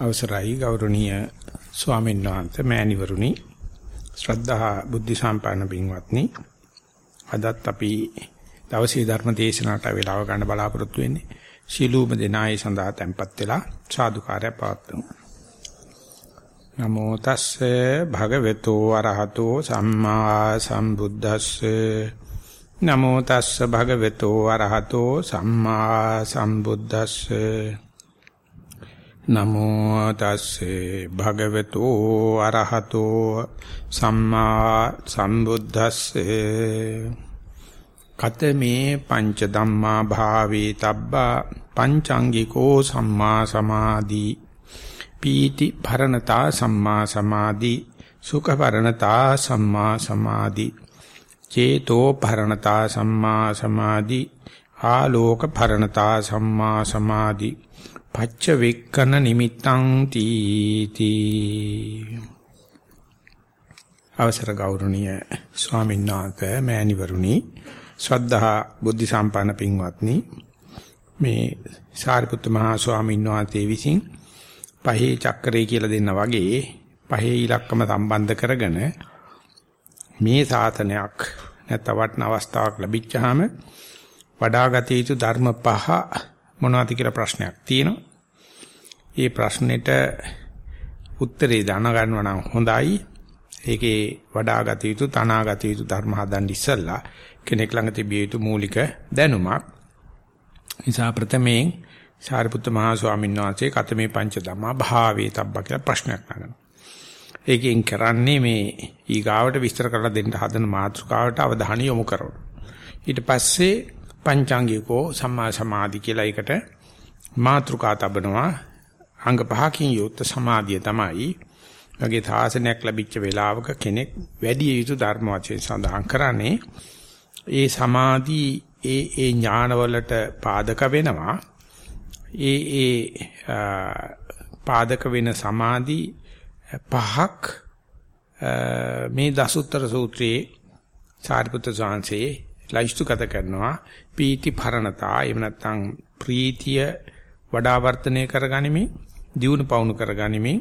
අවසරයි ගෞරවනීය ස්වාමීන් වහන්සේ මෑණිවරුනි. ශ්‍රද්ධා බුද්ධ සම්පන්න පින්වත්නි. අදත් අපි දවසේ ධර්ම දේශනාවට වේලාව ගන්න බලාපොරොත්තු වෙන්නේ ශීලූම දෙනායි සඳහා tempත් වෙලා සාදුකාරය පවත්වමු. නමෝ තස්සේ භගවතු අරහතෝ සම්මා සම්බුද්දස්සේ. නමෝ තස්සේ භගවතු අරහතෝ සම්මා සම්බුද්දස්සේ. නමෝ තස්සේ භගවතු අරහතෝ සම්මා සම්බුද්දස්සේ කතමේ පංච ධම්මා භාවේ තබ්බා පංචාංගිකෝ සම්මා සමාධි පීති භරණතා සම්මා සමාධි සුඛ භරණතා සම්මා සමාධි චේතෝ භරණතා සම්මා සමාධි ආලෝක භරණතා සම්මා සමාධි පච්ච වෙක්කන නිමිත්තං තීති. අවසර ගෞරවනීය ස්වාමීන් වහන්සේ මෑණිවරුනි ශ්‍රද්ධා බුද්ධ සම්පන්න පින්වත්නි. මේ සාරිපුත්ත මහා ස්වාමීන් වහන්සේ විසින් පහේ චක්‍රය කියලා දෙන්න වගේ පහේ ඉලක්කම සම්බන්ධ කරගෙන මේ සාතනයක් නැත්නම් වටන අවස්ථාවක් ලැබිච්චාම වඩාගත යුතු ධර්ම පහ මොනවද කියලා ප්‍රශ්නයක් තියෙනවා. ඒ ප්‍රශ්නෙට උත්තරේ දැනගන්නවා නම් හොඳයි. ඒකේ වඩාගත යුතු තනාගත යුතු ධර්ම හදන්න ඉස්සෙල්ලා කෙනෙක් ළඟ තිබිය යුතු මූලික දැනුමක්. නිසා ප්‍රථමයෙන් සාරිපුත්ත මහා ස්වාමීන් වහන්සේ කතමේ පංච ධම්මා භාවේ තබ්බා කියලා ප්‍රශ්නයක් නගනවා. ඒකෙන් කරන්නේ මේ ඊගාවට විස්තර කරලා දෙන්න හදන මාතෘකාවට අවධානය යොමු කරනවා. ඊට පස්සේ පංචාංගිකෝ සම්මා සමාධි කියලා එකට මාත්‍රිකා තබනවා. අංග පහකින් යුක්ත සමාධිය තමයි. වගේ තාසනයක් ලැබිච්ච වෙලාවක කෙනෙක් වැඩි යුතු ධර්ම වශයෙන් සඳහන් කරන්නේ. ඒ සමාධි ඒ ඒ ඥානවලට පාදක වෙනවා. ඒ ඒ පාදක වෙන සමාධි පහක් මේ දසුත්තර සූත්‍රයේ සාරිපුත්‍ර සාංශේ ලයිස්තුගත කරනවා පීති භරණතා එහෙම නැත්නම් ප්‍රීතිය වඩා වර්ධනය කරගනිමින් දියුණු පවුණු කරගනිමින්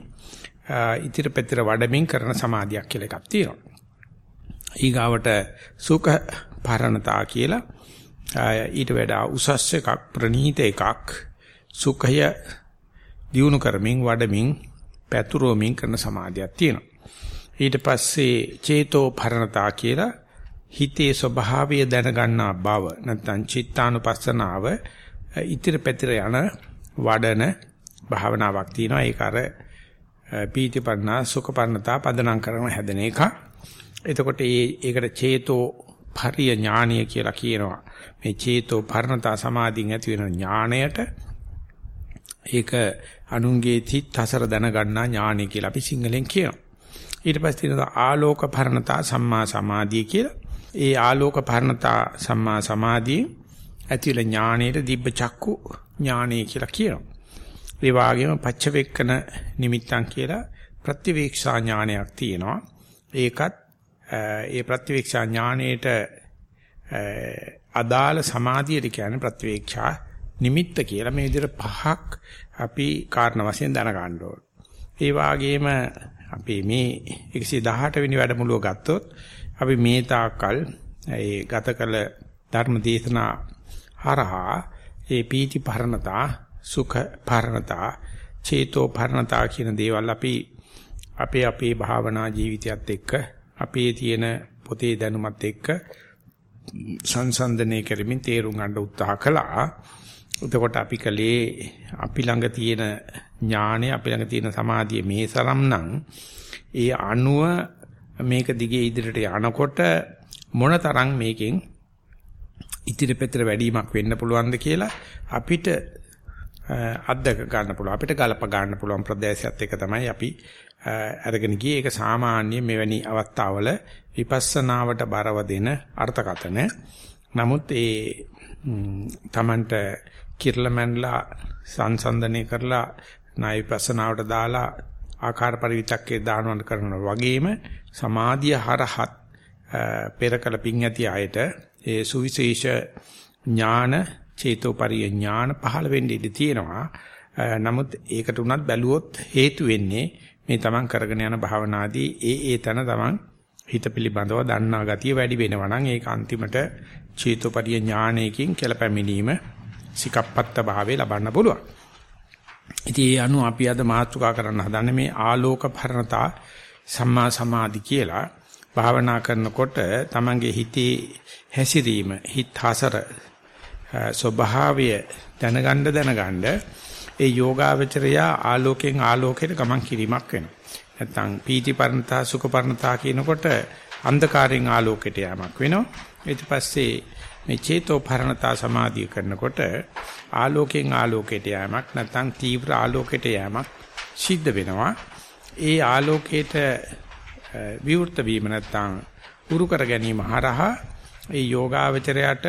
ඉතිර පෙතර වඩමින් කරන සමාධියක් කියලා එකක් තියෙනවා. ඊගාවට සුඛ භරණතා කියලා ඊට වඩා උසස් එකක් ප්‍රණීත එකක් සුඛය දියුණු කරමින් වඩමින් පැතුරුවමින් කරන සමාධියක් තියෙනවා. ඊට පස්සේ චේතෝ භරණතා කියලා හිතේ ස්වභාවය දැනගන්නා බව නැත්නම් චිත්තානුපස්සනාව ඉතිරි පැතිර යන වඩන භාවනාවක් තියෙනවා ඒක අර පීතිපන්නා සුඛපන්නතා පදනම් කරන හැදෙන එක. එතකොට මේ ඒකට චේතෝ පරිය ඥානීය කියලා කියනවා. මේ චේතෝ පරණතා සමාධියෙන් ඇති වෙන ඥාණයට ඒක අනුන්ගේ තිත් හසර දැනගන්නා ඥානය කියලා අපි සිංහලෙන් කියනවා. ඊට පස්සේ තියෙනවා ආලෝක පරණතා සම්මා සමාධිය කියලා. ඒ ආලෝක පරණතා සම්මා සමාධිය ඇතිල ඥාණයට දිබ්බ චක්කු ඥාණය කියලා කියනවා. ඒ වගේම පච්චවෙක්කන නිමිත්තන් කියලා ප්‍රතිවීක්ෂා ඥානයක් තියෙනවා. ඒකත් ඒ ප්‍රතිවීක්ෂා ඥාණයට අදාළ සමාධියට කියන්නේ ප්‍රතිවීක්ෂා නිමිත්ත කියලා මේ විදිහට පහක් අපි කාරණ වශයෙන් දැනගන්න ඕන. ඒ වගේම අපි මේ 118 වෙනි වැඩමුළුව ගත්තොත් අපි මේ තාකල් ඒ ගත කළ ධර්ම දේශනා හරහා ඒ පීති පරණතා සුඛ පරණතා චේතෝ පරණතා කියන දේවල් අපි අපේ අපේ භාවනා ජීවිතයත් එක්ක අපේ තියෙන පොතේ දැනුමත් එක්ක සංසන්දනය කරමින් තේරුම් ගන්න උත්සාහ කළා. එතකොට අපි කලේ අපි ළඟ තියෙන ඥානය අපි ළඟ තියෙන සමාධිය මේ සරම් නම් ඒ අණුව මේක දිගේ ඉදිරියට යනකොට මොනතරම් මේකෙන් ඉතිරි පෙතර වැඩිවීමක් වෙන්න පුළුවන්ද කියලා අපිට අත්දක ගන්න පුළුවන්. අපිට ගලප ගන්න පුළුවන් ප්‍රදේශයත් එක තමයි අපි අරගෙන ගියේ. ඒක සාමාන්‍ය මෙවැනි අවස්ථාවල විපස්සනාවට බරව දෙන අර්ථකතන නමුත් ඒ තමන්ට කිර්ලමන්ලා සංසන්දනය කරලා ණය විපස්සනාවට දාලා ආකාර පරිවිතක්කේ දානවන කරන වගේම සමාධිය හරහත් පෙරකල පිං ඇති අයට ඒ සුවිශේෂ ඥාන චේතෝපරිය ඥාන පහළ වෙන්න ඉඩ තියෙනවා නමුත් ඒකට උනත් බැලුවොත් හේතු වෙන්නේ මේ තමන් කරගෙන යන භාවනාදී ඒ ඒ තන තමන් හිත පිළිබඳව දන්නා ගතිය වැඩි වෙනවා නම් ඒක අන්තිමට චේතෝපරිය ඥානයකින් කෙලපැමිනීම සිකප්පත්ත භාවය ලබන්න පුළුවන්. ඉතින් ඒ අනුව අපි අද මාතෘකා කරන්න හදන්නේ මේ ආලෝක පරණතා සම්මා සමාධි කියලා භාවනා කරනකොට තමන්ගේ හිතේ හැසිරීම හිත හසර ස්වභාවය දැනගන්න දැනගන්න ඒ යෝගාවචරය ආලෝකයෙන් ආලෝකයට ගමන් කිරීමක් වෙනවා. නැත්තම් පීති පරණතා සුඛ පරණතා කියනකොට අන්ධකාරයෙන් ආලෝකයට යamak වෙනවා. ඊට පස්සේ මේ චේතෝ පරණතා සමාධිය කරනකොට ආලෝකයෙන් ආලෝකයට යamak නැත්තම් තීව්‍ර ආලෝකයට යamak සිද්ධ වෙනවා. ඒ ආලෝකයට විවෘත වීම නැත්තම් උරු කර ගැනීම හරහා ඒ යෝගාවචරයට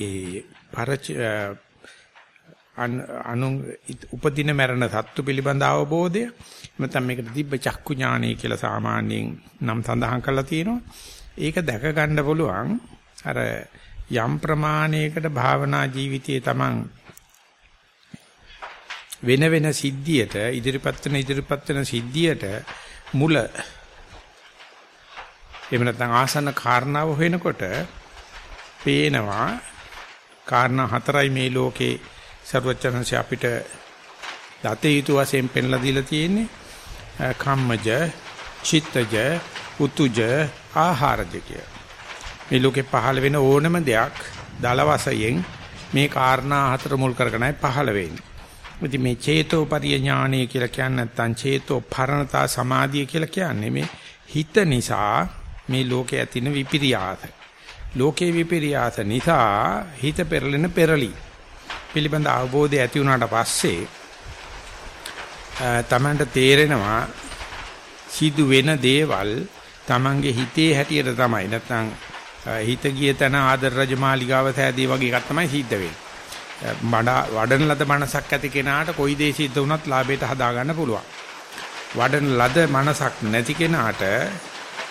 ඒ පරච අනු උපදින මරණ සත්තු පිළිබඳ අවබෝධය නැත්නම් මේකට දිබ්බ චක්කු ඥානය කියලා සාමාන්‍යයෙන් නම් සඳහන් කරලා තියෙනවා. ඒක දැක ගන්න පුළුවන්. අර යම් ප්‍රමාණයකට භාවනා ජීවිතයේ Taman වෙන වෙන සිද්ධියට ඉදිරිපත් වෙන ඉදිරිපත් වෙන සිද්ධියට මුල එහෙම නැත්නම් ආසන්න කාරණාව හොයනකොට පේනවා කාරණා හතරයි මේ ලෝකේ ਸਰවචනංශ අපිට දත යුතු වශයෙන් පෙන්ලා දීලා තියෙන්නේ. කම්මජ චිත්තජ උතුජ ආහාරජ කිය. මේ ලෝකේ පහළ වෙන ඕනම දෙයක් දල වශයෙන් මේ කාරණා හතර මුල් කරගෙනයි පහළ වෙන්නේ. ඉතින් මේ චේතෝපරිය ඥානය කියලා කියන්නේ නැත්නම් චේතෝ පරණතා සමාධිය කියලා කියන්නේ මේ හිත නිසා මේ ලෝකේ ඇතින විපිරියාස. ලෝකේ විපිරියාස නිසා හිත පෙරලෙන පෙරලි. පිළිබඳ අවබෝධය ඇති වුණාට පස්සේ තමන්ට තේරෙනවා සිදු වෙන දේවල් තමන්ගේ හිතේ හැටියට තමයි නැත්නම් හිත ගිය තැන ආදර රජමාලිගාව සෑදී වගේ එකක් තමයි සිද්ධ වෙන්නේ. වඩන ලද මනසක් ඇති කෙනාට කොයි දේ සිද්ධ වුණත් ලාභයට හදා ගන්න පුළුවන්. වඩන ලද මනසක් නැති කෙනාට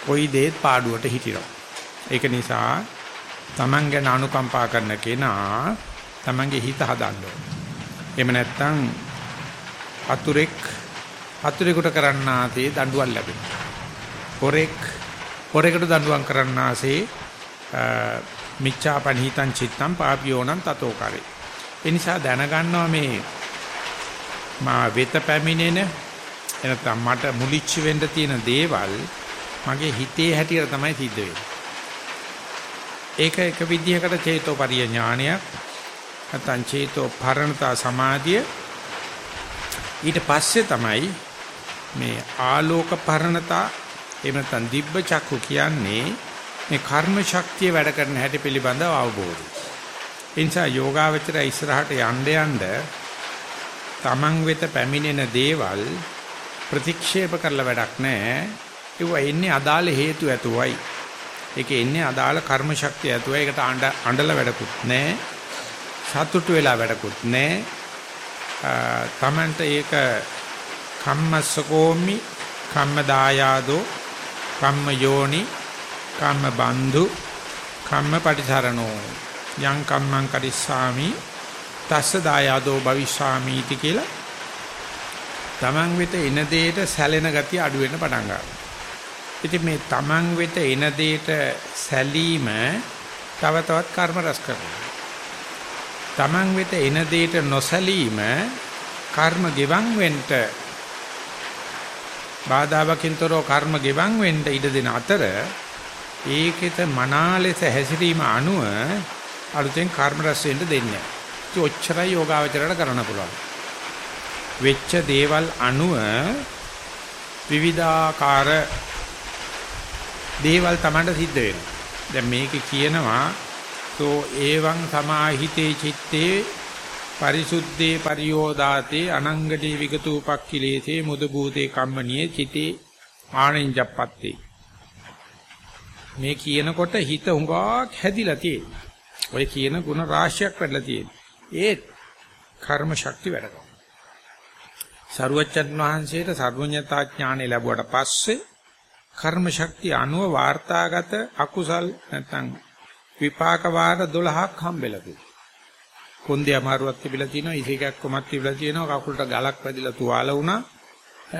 කොයි දේත් පාඩුවට හිටිනවා. ඒක නිසා තමන් ගැන අනුකම්පා කරන කෙනා තමන්ගේ හිත හදන්න ඕනේ. එහෙම නැත්නම් අතුරෙක් අතුරෙකුට කරන්නාසේ දඬුවම් ලැබෙනවා. හොරෙක් හොරෙකුට දඬුවම් කරන්නාසේ මිච්ඡාපනිහිතං චිත්තං පාපියෝණං තතෝ කරේ. ඒ නිසා දැනගන්නවා මේ මා වෙත පැමිණෙන එනතම් මට මුලිච්ච වෙන්න තියෙන දේවල් මගේ හිතේ හැටියට තමයි සිද්ධ වෙන්නේ. ඒක එක විදිහකට චේතෝපරිය ඥානයක් නැත්නම් චේතෝ පරණතා සමාධිය ඊට පස්සේ තමයි මේ ආලෝක පරණතා එහෙම නැත්නම් දිබ්බ චක්කු කියන්නේ මේ කර්ම ශක්තිය වැඩ කරන හැටි පිළිබඳව අවබෝධය. ඒ නිසා යෝගාවචරය ඉස්සරහට යන්න යන්න තමන් වෙත පැමිණෙන දේවල් ප්‍රතික්ෂේප කරලා වැඩක් නැහැ. ඒවා එන්නේ අදාළ හේතු ඇතුවයි. ඒකේ එන්නේ අදාළ කර්ම ශක්තිය ඇතුවයි. ඒකට අඬලා වැඩකුත් නැහැ. සතුටු වෙලා වැඩකුත් නැහැ. තමන්ට ඒක කම්මස්සකෝමි කම්ම දායාදෝ කම්ම යෝනි කම්ම බන්දු කම්ම පටිසරණෝ යං කම්මං කරිස්සාමි තස්ස දායාදෝ භවිෂාමි इति කියලා තමන් වෙත එන දෙයට සැලෙන ගතිය අඩු වෙන්න පටන් ගන්නවා. ඉතින් මේ තමන් වෙත එන දෙයට සැලීම තව තවත් කර්ම රැස් කරනවා. තමන් වෙත එන දෙයට නොසැලීම කර්ම ගෙවන් වෙන්න බාධාවකින්තරෝ කර්ම ගෙවන් වෙන්න ඉඩ දෙන අතර ඒකෙත මනාලෙස හැසිරීම අනුව අලුතෙන් කර්ම රැස් වෙන්න දෙන්නේ. ඒ ඔච්චරයි යෝගාවචරයට කරන්න පුළුවන්. වෙච්ච දේවල් අනුව විවිධාකාර දේවල් Tamanට සිද්ධ වෙනවා. දැන් මේක කියනවා තෝ ඒවං සමාහිතේ චitte පරිසුද්ධේ පරියෝදාතේ අනංගටි විගතූපක්ඛිලේසේ මුද භූතේ කම්මනියේ චිතේ ආනෙන්ජප්පත්තේ මේ කියනකොට හිත උඟක් හැදිලා තියෙනවා. ඔය කියන ಗುಣ රාශියක් වැඩලා තියෙනවා. ඒත් කර්ම ශක්ති වැඩ කරනවා. සරුවච්චන් වහන්සේට සර්වඥතා ඥානෙ ලැබුවට පස්සේ කර්ම ශක්තිය අනුව වාර්තාගත අකුසල් නැත්නම් විපාක වාර 12ක් හම්බෙලා තියෙනවා. කොන්දේ අමාරුවක් තිබිලා තියෙනවා, ඉසේකක් කොමක් තිබිලා තියෙනවා, කකුලට ගලක් වැදිලා තුවාල වුණා,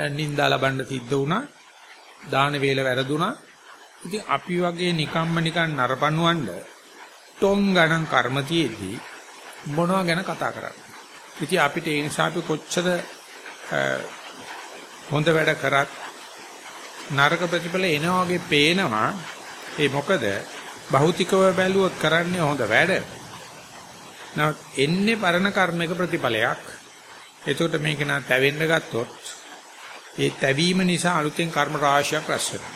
නිින්දා ලබන්න සිද්ධ වුණා, දාන වේල වැරදුනා. ඉතින් අපි වගේ නිකම්ම නිකන් නරපණුවන්ඩ ටොං ගණන් කර්ම තියේදී මොනවා ගැන කතා කරන්නේ. ඉතින් අපිට ඒ නිසා අපි කොච්චර හොඳ වැඩ කරත් නරක ප්‍රතිඵල එනවා වගේ පේනවා. ඒ මොකද භෞතිකව බැලුවොත් කරන්නේ හොඳ වැඩ. නමුත් එන්නේ පරණ කර්මයක ප්‍රතිඵලයක්. එතකොට මේක නා තැවෙන්න ගත්තොත් ඒ තැවීම නිසා අලුතෙන් කර්ම රාශියක් රැස් වෙනවා.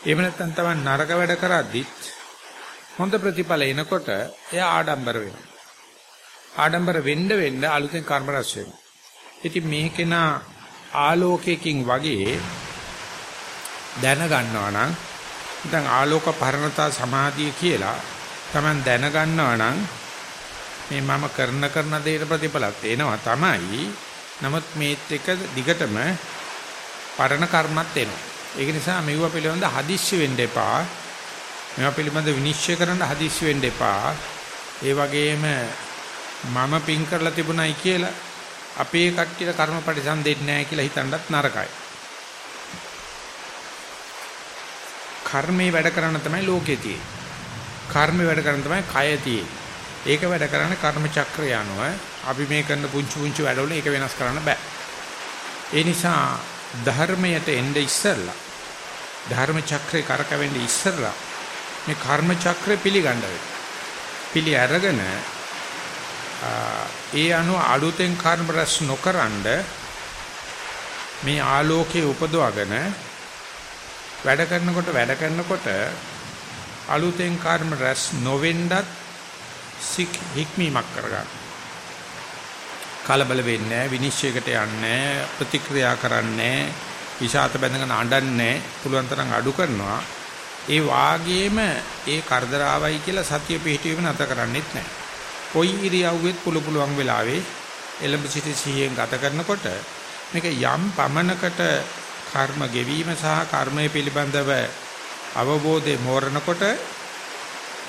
එහෙම නැත්නම් තමයි නරක වැඩ කරද්දිත් හොඳ ප්‍රතිඵල එනකොට එයා ආඩම්බර වෙනවා. ආඩම්බර වෙන්න වෙන්න අලුතෙන් කර්ම රැස් වෙනවා. ඉතින් මේකේන ආලෝකයකින් වගේ දැන ගන්නවා නම් දැන් ආලෝක පරණතා සමාධිය කියලා Taman දැන ගන්නවා නම් මේ මම කරන කරන දේට ප්‍රතිඵලත් එනවා තමයි. නමුත් මේත් එක දිගටම පරණ කර්මත් එනවා. ඒක නිසා මෙව පිළිබඳ හදිස්සි වෙන්න එපා. මේවා පිළිබඳ විනිශ්චය කරන්න හදිස්සි වෙන්න එපා. ඒ වගේම මම පින් කරලා තිබුණයි කියලා අපේ කට්ටියට කර්ම පරිසම් දෙන්නේ නැහැ කියලා හිතන්නත් නරකයි. කර්මේ වැඩ කරන්න තමයි ලෝකේ තියෙන්නේ. කර්මේ වැඩ කරන්න තමයි කය තියෙන්නේ. ඒක වැඩ කරන්නේ කර්ම චක්‍රය අනුව අපි මේ කරන පුංචි පුංචි වැඩවල ඒක වෙනස් කරන්න බෑ. ඒ නිසා ධර්මයට එnde ඉස්සරලා ධර්ම චක්‍රේ කරකවෙන්න ඉස්සරලා මේ කර්ම චක්‍රය පිළිගන්න පිළි අරගෙන ඒ අනුව අලුතෙන් කර්ම රැස් නොකරනද මේ ආලෝකයේ උපදවගෙන වැඩ කරනකොට වැඩ කරනකොට අලුතෙන් කර්ම රැස් නොවෙන්නත් සික් හික්මීමක් කරගන්න. කලබල වෙන්නේ නැහැ, විනිශ්චයකට යන්නේ ප්‍රතික්‍රියා කරන්නේ විෂාත බැඳගෙන අඬන්නේ පුළුවන් තරම් අඩු කරනවා. ඒ වාගේම ඒ කරදර ආවයි කියලා සතිය පිහිටීම නැත කරන්නේත් නැහැ. කොයි ඉරියව්වෙත් පුළු පුළුවන් වෙලාවේ එළඹ සිටි සිහියෙන් ගත කරනකොට මේක යම් පමනකට කර්ම ගෙවීම සහ කර්මය පිළිබඳව අවබෝධය මෝරනකොට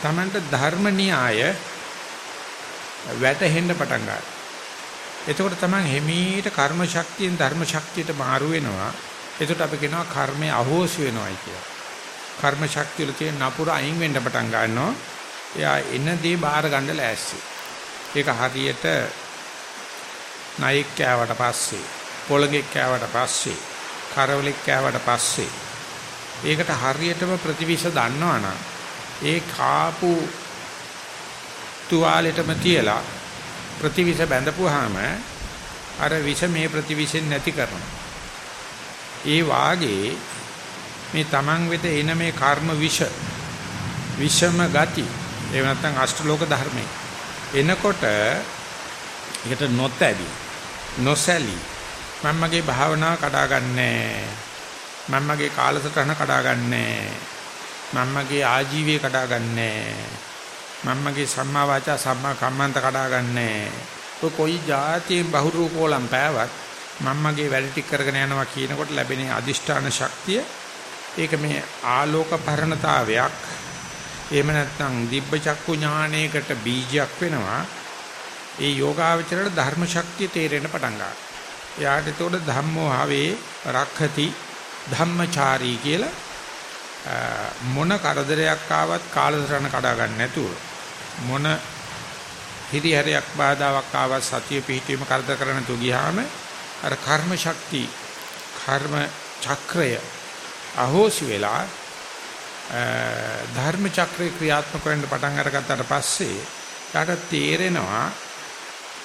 තමන්ට ධර්ම න්‍යාය වැටහෙන්න පටන් ගන්නවා. එතකොට තමයි හිමීට කර්ම ශක්තියෙන් ධර්ම ශක්තියට මාරු වෙනවා. එතකොට අපි කියනවා කර්මය අහෝසි වෙනවායි කියලා. කර්ම ශක්තිය වල තියෙන නපුර අයින් වෙන්න පටන් ගන්නවා. එයා එන දේ බාර ගන්න ලෑස්ති. ඒක හරියට නයික් කෑවට පස්සේ, පොළගෙක් කෑවට පස්සේ, කරවලෙක් කෑවට පස්සේ ඒකට හරියටම ප්‍රතිවිෂ දන්නවනම් ඒ කාපු තුවාලෙටම තියලා ප්‍රතිවිෂ බැඳපුවාම අර විෂ මේ ප්‍රතිවිෂෙන් නැති කරනවා. ඒ වාගේ මේ Taman වෙත එන මේ කර්ම විෂ විෂම ගති එහෙම නැත්නම් අෂ්ටලෝක ධර්මයි එනකොට ඒකට නොතැවි නොසැලී. මම මගේ භාවනාව කඩාගන්නේ මම මගේ කාලසටහන කඩාගන්නේ මම මගේ ආජීවය කඩාගන්නේ මම මගේ සම්මා වාචා සම්මා කම්මන්ත කඩාගන්නේ. ඔය කොයි જાතියෙන් බහුරූපෝලම් පෑවත් මම මගේ වැඩ ටික කරගෙන යනවා කියනකොට ලැබෙන අදිෂ්ඨාන ශක්තිය ඒක මේ ආලෝක පරණතාවයක්. එහෙම නැත්නම් දිබ්බ චක්කු ඥානයකට බීජයක් වෙනවා. ඒ යෝගාවචරයට ධර්ම ශක්තිය තේරෙන්න පටන් ගන්නවා. එයාට ඒතකොට ධම්මෝ හවේ රක්ඛති ධම්මචාරී කියලා මොන කරදරයක් ආවත් කාලසටහන කඩා ගන්න නැතුව මොන හිරිහැරයක් බාධාවක් ආවත් සතිය පිහිටීම කරදර කරන තු ගියාම අර කර්ම ශක්ති කර්ම චක්‍රය අහෝසි වෙලා ධර්ම චක්‍රේ ක්‍රියාත්මක වෙන්න පටන් අරගත්තට පස්සේ යාට තේරෙනවා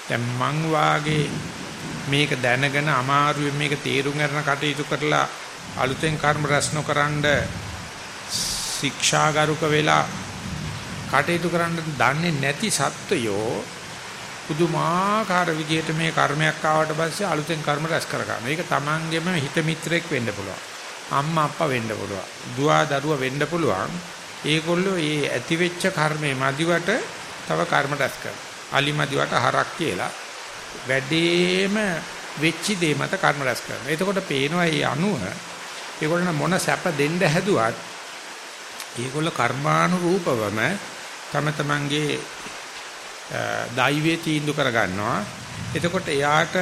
දැන් මං වාගේ මේක දැනගෙන අමාරුවෙන් මේක තේරුම් ගන්න කටයුතු කරලා අලුතෙන් කර්ම රැස් නොකරනද ශික්ෂාගරුක වෙලා කටයුතු කරන්න දන්නේ නැති සත්වයෝ පුදුමාකාර විදිහට මේ කර්මයක් ආවට පස්සේ අලුතෙන් කර්ම රැස් කර ගන්නවා. ඒක තමන්ගේම හිත මිත්‍රෙක් වෙන්න පුළුවන්. අම්මා අප්පා වෙන්න පුළුවන්. දුවා දරුවා වෙන්න පුළුවන්. ඒගොල්ලෝ මේ ඇතිවෙච්ච කර්මේ මදිවට තව කර්ම රැස් කරනවා. අලි මදිවට හරක් කියලා වැඩිම වෙච්ච දේ මත කර්ම රැස් කරනවා. එතකොට පේනවා මේ අණුව ඒගොල්ලන් මොන සැප දෙන්න හැදුවත් ඒගොල්ල කර්මානුරූපවම තම තමන්ගේ දෛවයේ තීන්දුව කර ගන්නවා. එතකොට එයාට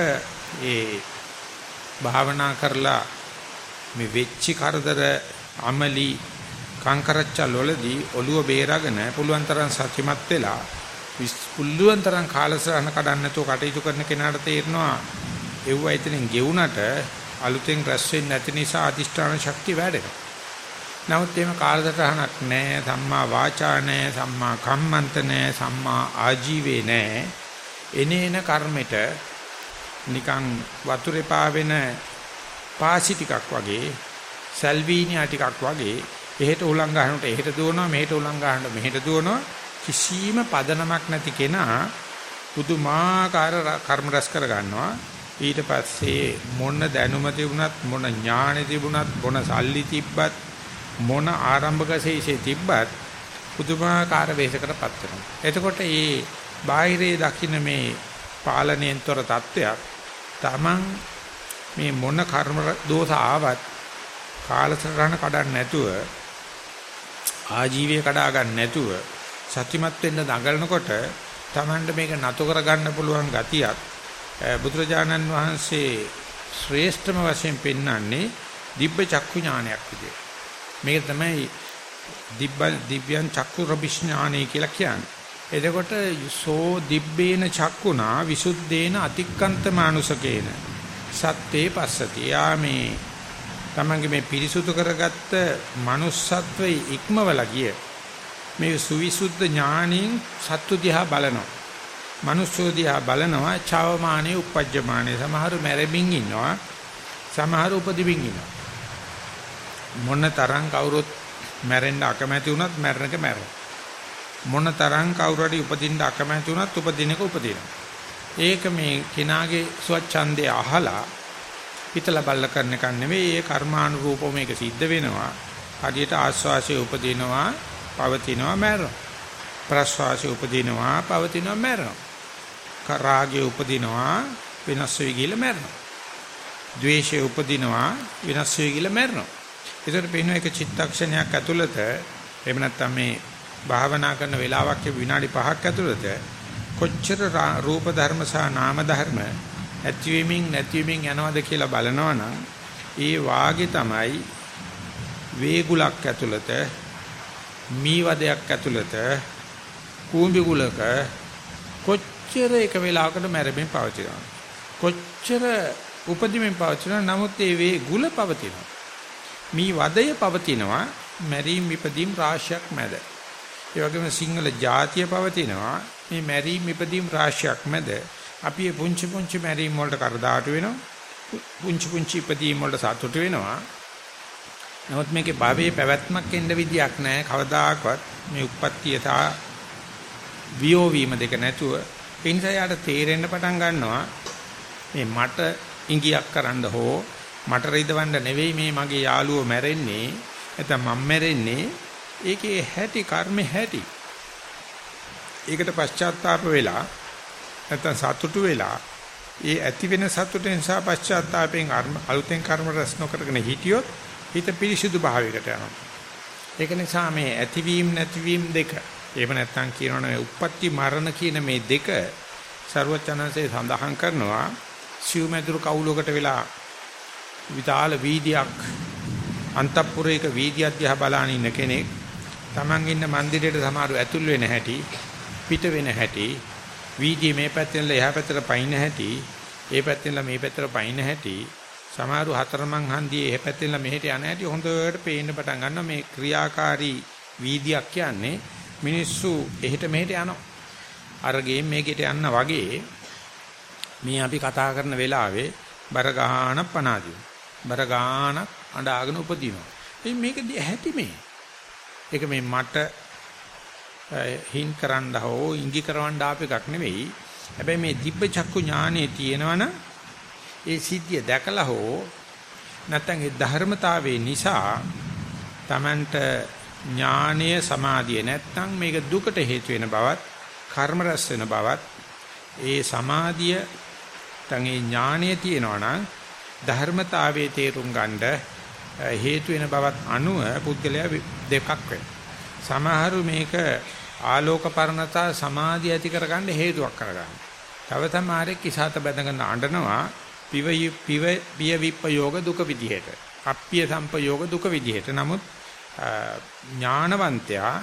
ඒ භාවනා කරලා මේ වෙච්චි කරදර අමලි කංකරච්චල් වලදී ඔළුව බේරගෙන පුළුවන් තරම් සත්‍යමත් වෙලා පුළුවන් තරම් කාලසරහන කඩන්න නැතුව කටයුතු කරන කෙනාට තේරෙනවා එව්ව එතනින් ගෙවුනට අලුතෙන් රැස් වෙන්නේ නැති නිසා අදිෂ්ඨාන ශක්තිය වැඩෙනවා. නමුත් එහෙම කාලසටහනක් නැහැ, සම්මා වාචා නැහැ, සම්මා කම්මන්ත නැහැ, සම්මා ආජීවේ නැහැ. එනේන කර්මෙට නිකන් වතුරේ පාවෙන පාසි ටිකක් වගේ, සල්වීනියා ටිකක් වගේ එහෙට උලං ගන්නට එහෙට දුවනවා, මෙහෙට උලං ගන්නට මෙහෙට දුවනවා. කිසිම පදනමක් නැති කෙනා පුදුමාකාර කර්ම රැස් කර ගන්නවා. ඊට පස්සේ මොන දැනුම තිබුණත් මොන ඥානෙ තිබුණත් මොන සල්ලි තිබ්බත් මොන ආරම්භක ශේෂේ තිබ්බත් පුදුමාකාර වෙහෙසකටපත් වෙනවා. එතකොට මේ බාහිරේ දකින්න මේ පාලනයෙන්තර தත්වයක් Taman මේ මොන කර්ම දෝෂ ආවත් කාලසටහන කඩන්න නැතුව ආජීවය කඩා ගන්න නැතුව සත්‍යමත් වෙන්න දඟලනකොට Tamanට මේක නතු කර ගන්න පුළුවන් ගතියක් බුදුරජාණන් වහන්සේ ශ්‍රේෂ්ඨම වශයෙන් පෙන්වන්නේ දිබ්බ චක්කු ඥානයක් විදියට. මේක තමයි දිබ්බ දිව්‍යං චක්කු රබිෂ්ඥානයි කියලා කියන්නේ. එතකොට සෝ දිබ්බේන චක්කුනා විසුද්ධේන අතික්කන්ත මානුසකේන සත්‍යේ පස්සති. යා මේ තමන්ගේ මේ පිරිසුදු කරගත්ත manussත්වයේ ඉක්මවලා ගිය මේ සුවිසුද්ධ ඥාණයෙන් සත්තු දිහා බලනවා. මිනිස්සු දිහා බලනවා චවමානේ උපජ්ජමානේ සමහරු මැරෙමින් ඉන්නවා සමහරු උපදිමින් ඉන්නවා මොන තරම් කවුරුත් මැරෙන්න අකමැති වුණත් මැරෙනක මැරෙනවා මොන තරම් කවුරු හරි උපදින්න අකමැති වුණත් උපදිනක උපදිනවා. ඒක මේ කෙනාගේ ස්වච්ඡන්දය අහලා හිතලා බල්ල කරන එක නෙවෙයි ඒ කර්මානුරූපව මේක සිද්ධ වෙනවා. හරියට ආස්වාසිය උපදිනවා පවතිනවා මැරෙනවා. ප්‍රස්වාසය උපදිනවා පවතිනවා මැරෙනවා. රාගය උපදිනවා වෙනස් වෙයි කියලා මැරෙනවා. ද්වේෂය උපදිනවා වෙනස් වෙයි කියලා මැරෙනවා. ඒතර පේන එක චිත්තක්ෂණයක් ඇතුළත එහෙම නැත්නම් මේ භාවනා කරන වෙලාවක් විනාඩි 5ක් ඇතුළත කොච්චර රූප ධර්ම සහ නාම ධර්ම ඇතිවීමින් නැතිවීමින් යනවද කියලා බලනවනම් ඒ වාගේ තමයි වේගුලක් ඇතුළත මීවදයක් ඇතුළත කූඹි ගුලක කොච්චර කොච්චර එක වෙලාවකට මැරෙමින් පවතිනවා. කොච්චර උපදිමින් පවතිනවා. නමුත් ඒ වේ ගුල පවතිනවා. මේ වදය පවතිනවා මැරීම් ඉපදීම් රාශියක් මැද. ඒ වගේම සිංහල ජාතිය පවතිනවා මේ මැරීම් ඉපදීම් රාශියක් මැද. අපි මේ පුංචි පුංචි මැරීම් වලට කරදාට වෙනවා. පුංචි පුංචි ඉපදීම් වලට සතුට වෙනවා. නමුත් මේකේ භවයේ පැවැත්මක් එන්න විදියක් නැහැ. කවදාකවත් මේ උප්පත්තිය තා වියෝ වීම දෙක නැතුව ඒ නිසා යාට තේරෙන්න පටන් ගන්නවා මේ මට ඉඟියක් කරන්න හෝ මට රිදවන්න නෙවෙයි මේ මගේ යාළුවෝ මැරෙන්නේ. නැත්නම් මම මැරෙන්නේ. ඒකේ හැටි කර්මේ හැටි. ඒකට පශ්චාත්තාප වෙලා නැත්නම් සතුටු වෙලා ඒ ඇති වෙන සතුට නිසා පශ්චාත්තාපයෙන් අලුතෙන් කර්ම රැස් නොකරගෙන හිටියොත් හිත පිරිසිදු භාවයකට යනවා. ඒක නිසා මේ ඇතිවීම නැතිවීම දෙක එහෙම නැත්නම් කියනවනේ උප්පත්ති මරණ කියන මේ දෙක ਸਰවචනanse සඳහන් කරනවා. සිව්මැදුරු කවුලකට වෙලා විතාල වීදියක් අන්තපුරයක වීදියක් දිහා බලාන ඉන්න කෙනෙක් Taman ඉන්න මන්දිරයට සමහරව ඇතුල් වෙන හැටි පිට වෙන හැටි වීදියේ මේ පැත්තෙන් එහා පැත්තට පයින් හැටි ඒ පැත්තෙන් මේ පැත්තට පයින් හැටි සමහරව හතරමං හන්දියේ එහා පැත්තෙන් මෙහෙට යන හැටි හොඳට පේන්න පටන් ගන්නවා මේ ක්‍රියාකාරී වීදියක් කියන්නේ මිනිස්සු එහෙට මෙහෙට යනවා. අර ගේම් මේකෙට යන්න වගේ මේ අපි කතා කරන වෙලාවේ බර ගානක් පනාදිනවා. බර ගානක් අඬාගෙන උපදිනවා. ඉතින් මේක ඇහැටි මේ. ඒක මේ මට හින් කරන්න හෝ ඉඟි කරවන්න ආප එකක් නෙවෙයි. හැබැයි මේ දිබ්බ චක්කු ඥානෙ තියෙනවනම් ඒ සිද්ධිය දැකලා හෝ නැත්නම් ඒ ධර්මතාවයේ නිසා Tamanට ඥානීය සමාධිය නැත්නම් මේක දුකට හේතු වෙන බවත් කර්ම රැස් වෙන බවත් ඒ සමාධිය තන් ඒ ඥානීය තියෙනවා නම් ධර්මතාවයේ තේරුම් ගන්න හේතු වෙන බවත් අනුව පුද්ගලයා දෙකක් වෙනවා. සමහරු මේක ආලෝක පරණතා සමාධිය ඇති කරගන්න හේතුවක් කරගන්න. තව තමාරේ කිසాత බැඳගෙන අඬනවා පිව පිව පිය විප්පයෝග දුක විදිහට. අප්පිය සම්පයෝග දුක විදිහට. නමුත් ඥානවන්තයා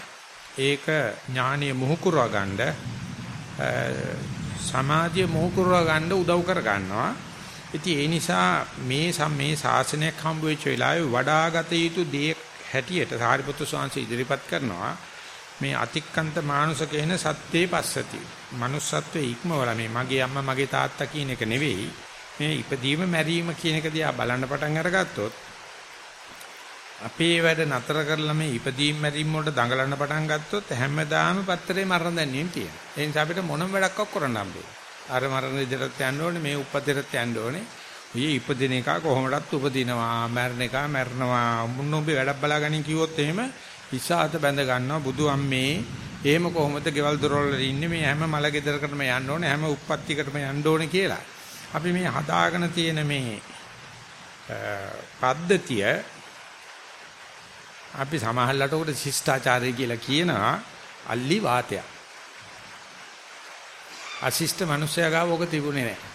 ඒක ඥානීය මොහුකුරව ගන්න සමාධිය මොහුකුරව ගන්න උදව් කර ගන්නවා. ඉතින් ඒ නිසා මේ මේ ශාසනයක් හම්බ වෙච්ච වෙලාවේ වඩාගත යුතු දේ හැටියට සාරිපුත්‍ර ස්වාමීන් ඉදිරිපත් කරනවා මේ අතික්කන්ත මානුෂකේන සත්‍යේ පස්සති. manussත්වයේ ඉක්මවල මේ මගේ අම්මා මගේ තාත්තා කියන එක නෙවෙයි. මේ ඉපදීම මැරීම කියන එක දිහා බලන්න පටන් අරගත්තොත් අපේ වැඩ නතර කරලා මේ ඉපදීම මැරීම වලට දඟලන්න පටන් ගත්තොත් හැමදාම පත්තරේ මරණ දැන්වීම තියෙනවා. ඒ නිසා අපිට මොනම වැඩක්වත් කරන්න හම්බෙන්නේ. අර මරණ විදිහට යන්න ඕනේ, මේ උපදිරට යන්න ඕනේ. ඔය ඉපදින එක කොහොමදත් උපදිනවා, මැරෙන එක මැරෙනවා. මුන්න ඔබේ වැඩක් බලාගනින් කිව්වොත් එහෙම ඉසాత බැඳ ගන්නවා බුදු අම්මේ. එහෙම කොහොමද ගෙවල් දොරවල් ඉන්නේ මේ හැම මල ගෙදරකටම යන්න ඕනේ, හැම උප්පත්තියකටම යන්න ඕනේ කියලා. අපි මේ හදාගෙන තියෙන මේ පද්ධතිය අපි සමහරකට උකට ශිෂ්ටාචාරය කියලා කියනවා අල්ලි වාතයක්. අශිෂ්ට මිනිස්සයා ගාව ඔක තිබුණේ නැහැ.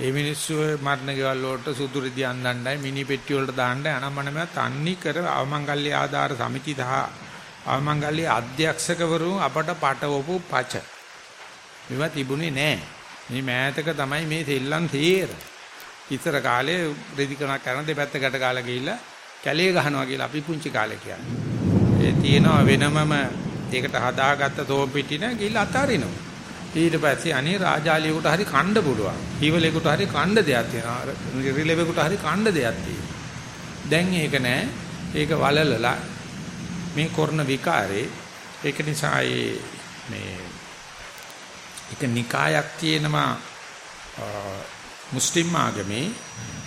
ඒ මිනිස්සු මරණ ගෙවල් වලට සුදු රිදි අන්දණ්ඩයි මිනි පෙට්ටි වලට දාන්න අනම්මනම තන්නි කර අවමංගල්‍ය ආධාර සමිති සහ අවමංගල්‍ය අධ්‍යක්ෂකවරු අපට පටවපු පච. මේවා තිබුණේ නැහැ. මේ මෑතක තමයි මේ තෙල්ලන් තේර. ඉතර කාලේ රෙදි කණක් කරන දෙපැත්ත ගැට ගාලා ගිහිල්ලා කැලේ ගහනවා කියලා අපි පුංචි කාලේ කියන්නේ. ඒ තියෙනවා වෙනමම ඒකට හදාගත්ත තෝම් පිටින ගිහිල්ලා අතාරිනවා. ඊට පස්සේ අනේ රාජාලියෙකුට හරි කණ්ඩ පුළුවන්. ඊවලෙකුට හරි කණ්ඩ දෙයක් තියෙනවා. රිලෙවෙකුට හරි කණ්ඩ දෙයක් තියෙනවා. දැන් ඒක නෑ. ඒක වලලලා මේ කරන විකාරේ ඒක නිසා මේ එක නිකායක් තියෙනවා මුස්ලිම් ආගමේ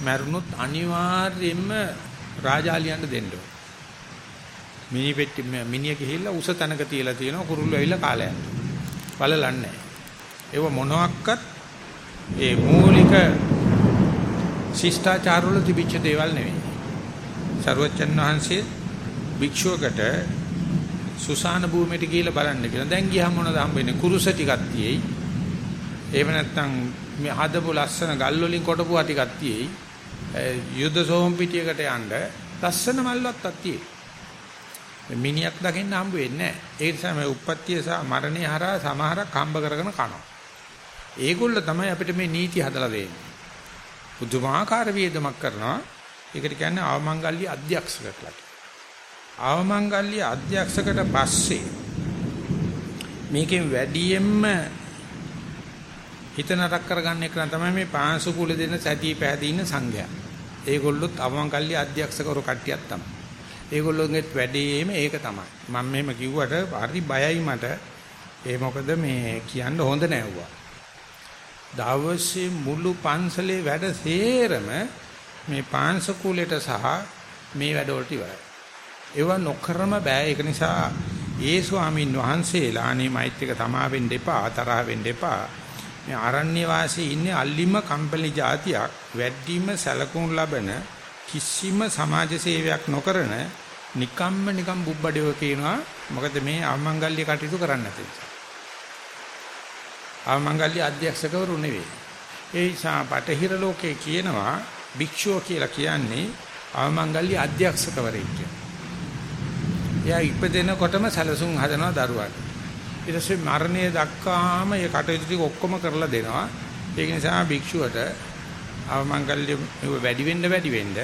මරුණොත් අනිවාර්යයෙන්ම රාජාලියන්ට දෙන්න ඕන. මිනි පෙට්ටි මිනිය ගිහිල්ලා උස තැනක තියලා තියෙනවා කුරුල්ලෝ ඇවිල්ලා කාලයක්. බලලන්නේ. ඒව මොනවත් ඒ මූලික ශිෂ්ටාචාර වල තිබිච්ච දේවල් නෙවෙයි. සරුවච්චන් වහන්සේ භික්ෂුවකට සුසාන භූමියට ගිහිල්ලා බලන්න කියලා. දැන් ගියාම මොනවද හම්බෙන්නේ? කුරුස ටිකක් තියෙයි. එහෙම නැත්නම් මේ හදපු ලස්සන ගල් වලින් කොටපු ටිකක් තියෙයි. යුද්ධ සෝම් පිටියකට යන්න ලස්සන මල්වත්තක් තියෙයි. මිනිහක් දකින්න හම්බ වෙන්නේ නැහැ. ඒ නිසා මේ උප්පත්තිය සහ මරණය හරහා සමහරක් හම්බ කරගෙන කනවා. ඒගොල්ල තමයි අපිට මේ නීති හදලා දෙන්නේ. පුදුමාකාර වේදමක් කරනවා. ඒකට කියන්නේ අවමංගල්‍ය අධ්‍යක්ෂක කියලා. අවමංගල්‍ය අධ්‍යක්ෂකට පස්සේ මේකෙන් වැඩියෙන්ම හිත නරක කරගන්න එක තමයි මේ පාංශු කුල දෙන සැදී පැහැදී ඉන්න සංඝයා. ඒගොල්ලොත් අවමංගල්‍ය අධ්‍යක්ෂකවරු කට්ටියක් තමයි. ඒගොල්ලෝගෙත් වැඩේම ඒක තමයි. මම මෙහෙම කිව්වට හරි බයයි මට. ඒ මොකද මේ කියන්න හොඳ නැවුවා. දවසේ මුළු පන්සලේ වැඩ සේරම මේ පාංශකූලයට සහ මේ වැඩවලට ඉවරයි. ඒව නොකරම බෑ. ඒක නිසා ඒ ස්වාමින් වහන්සේලා අනේ මෛත්‍රික තමා වෙන්න එපා, තරහ වෙන්න එපා. මේ ආරණ්‍ය වාසී ඉන්නේ අල්ලිම කම්පැනි જાතියක් වැඩිම සැලකුම් ලබන කිසිම සමාජ සේවයක් නොකරන නිකම්ම නිකම් බුබ්බඩේව කියනවා මොකද මේ අවමංගල්‍ය කටයුතු කරන්න නැති නිසා. අවමංගල්‍ය අධ්‍යක්ෂකවරු නෙවෙයි. ඒ නිසා බටහිර ලෝකේ කියනවා භික්ෂුව කියලා කියන්නේ අවමංගල්‍ය අධ්‍යක්ෂකවරයෙක් කියලා. එයා ඉපදෙනකොටම සැලසුම් හදනවා දරුවාට. ඊට පස්සේ මරණය දක්වාම මේ කටයුතු ටික ඔක්කොම කරලා දෙනවා. ඒක නිසා භික්ෂුවට අවමංගල්‍ය වැඩි වෙන්න වැඩි වෙන්න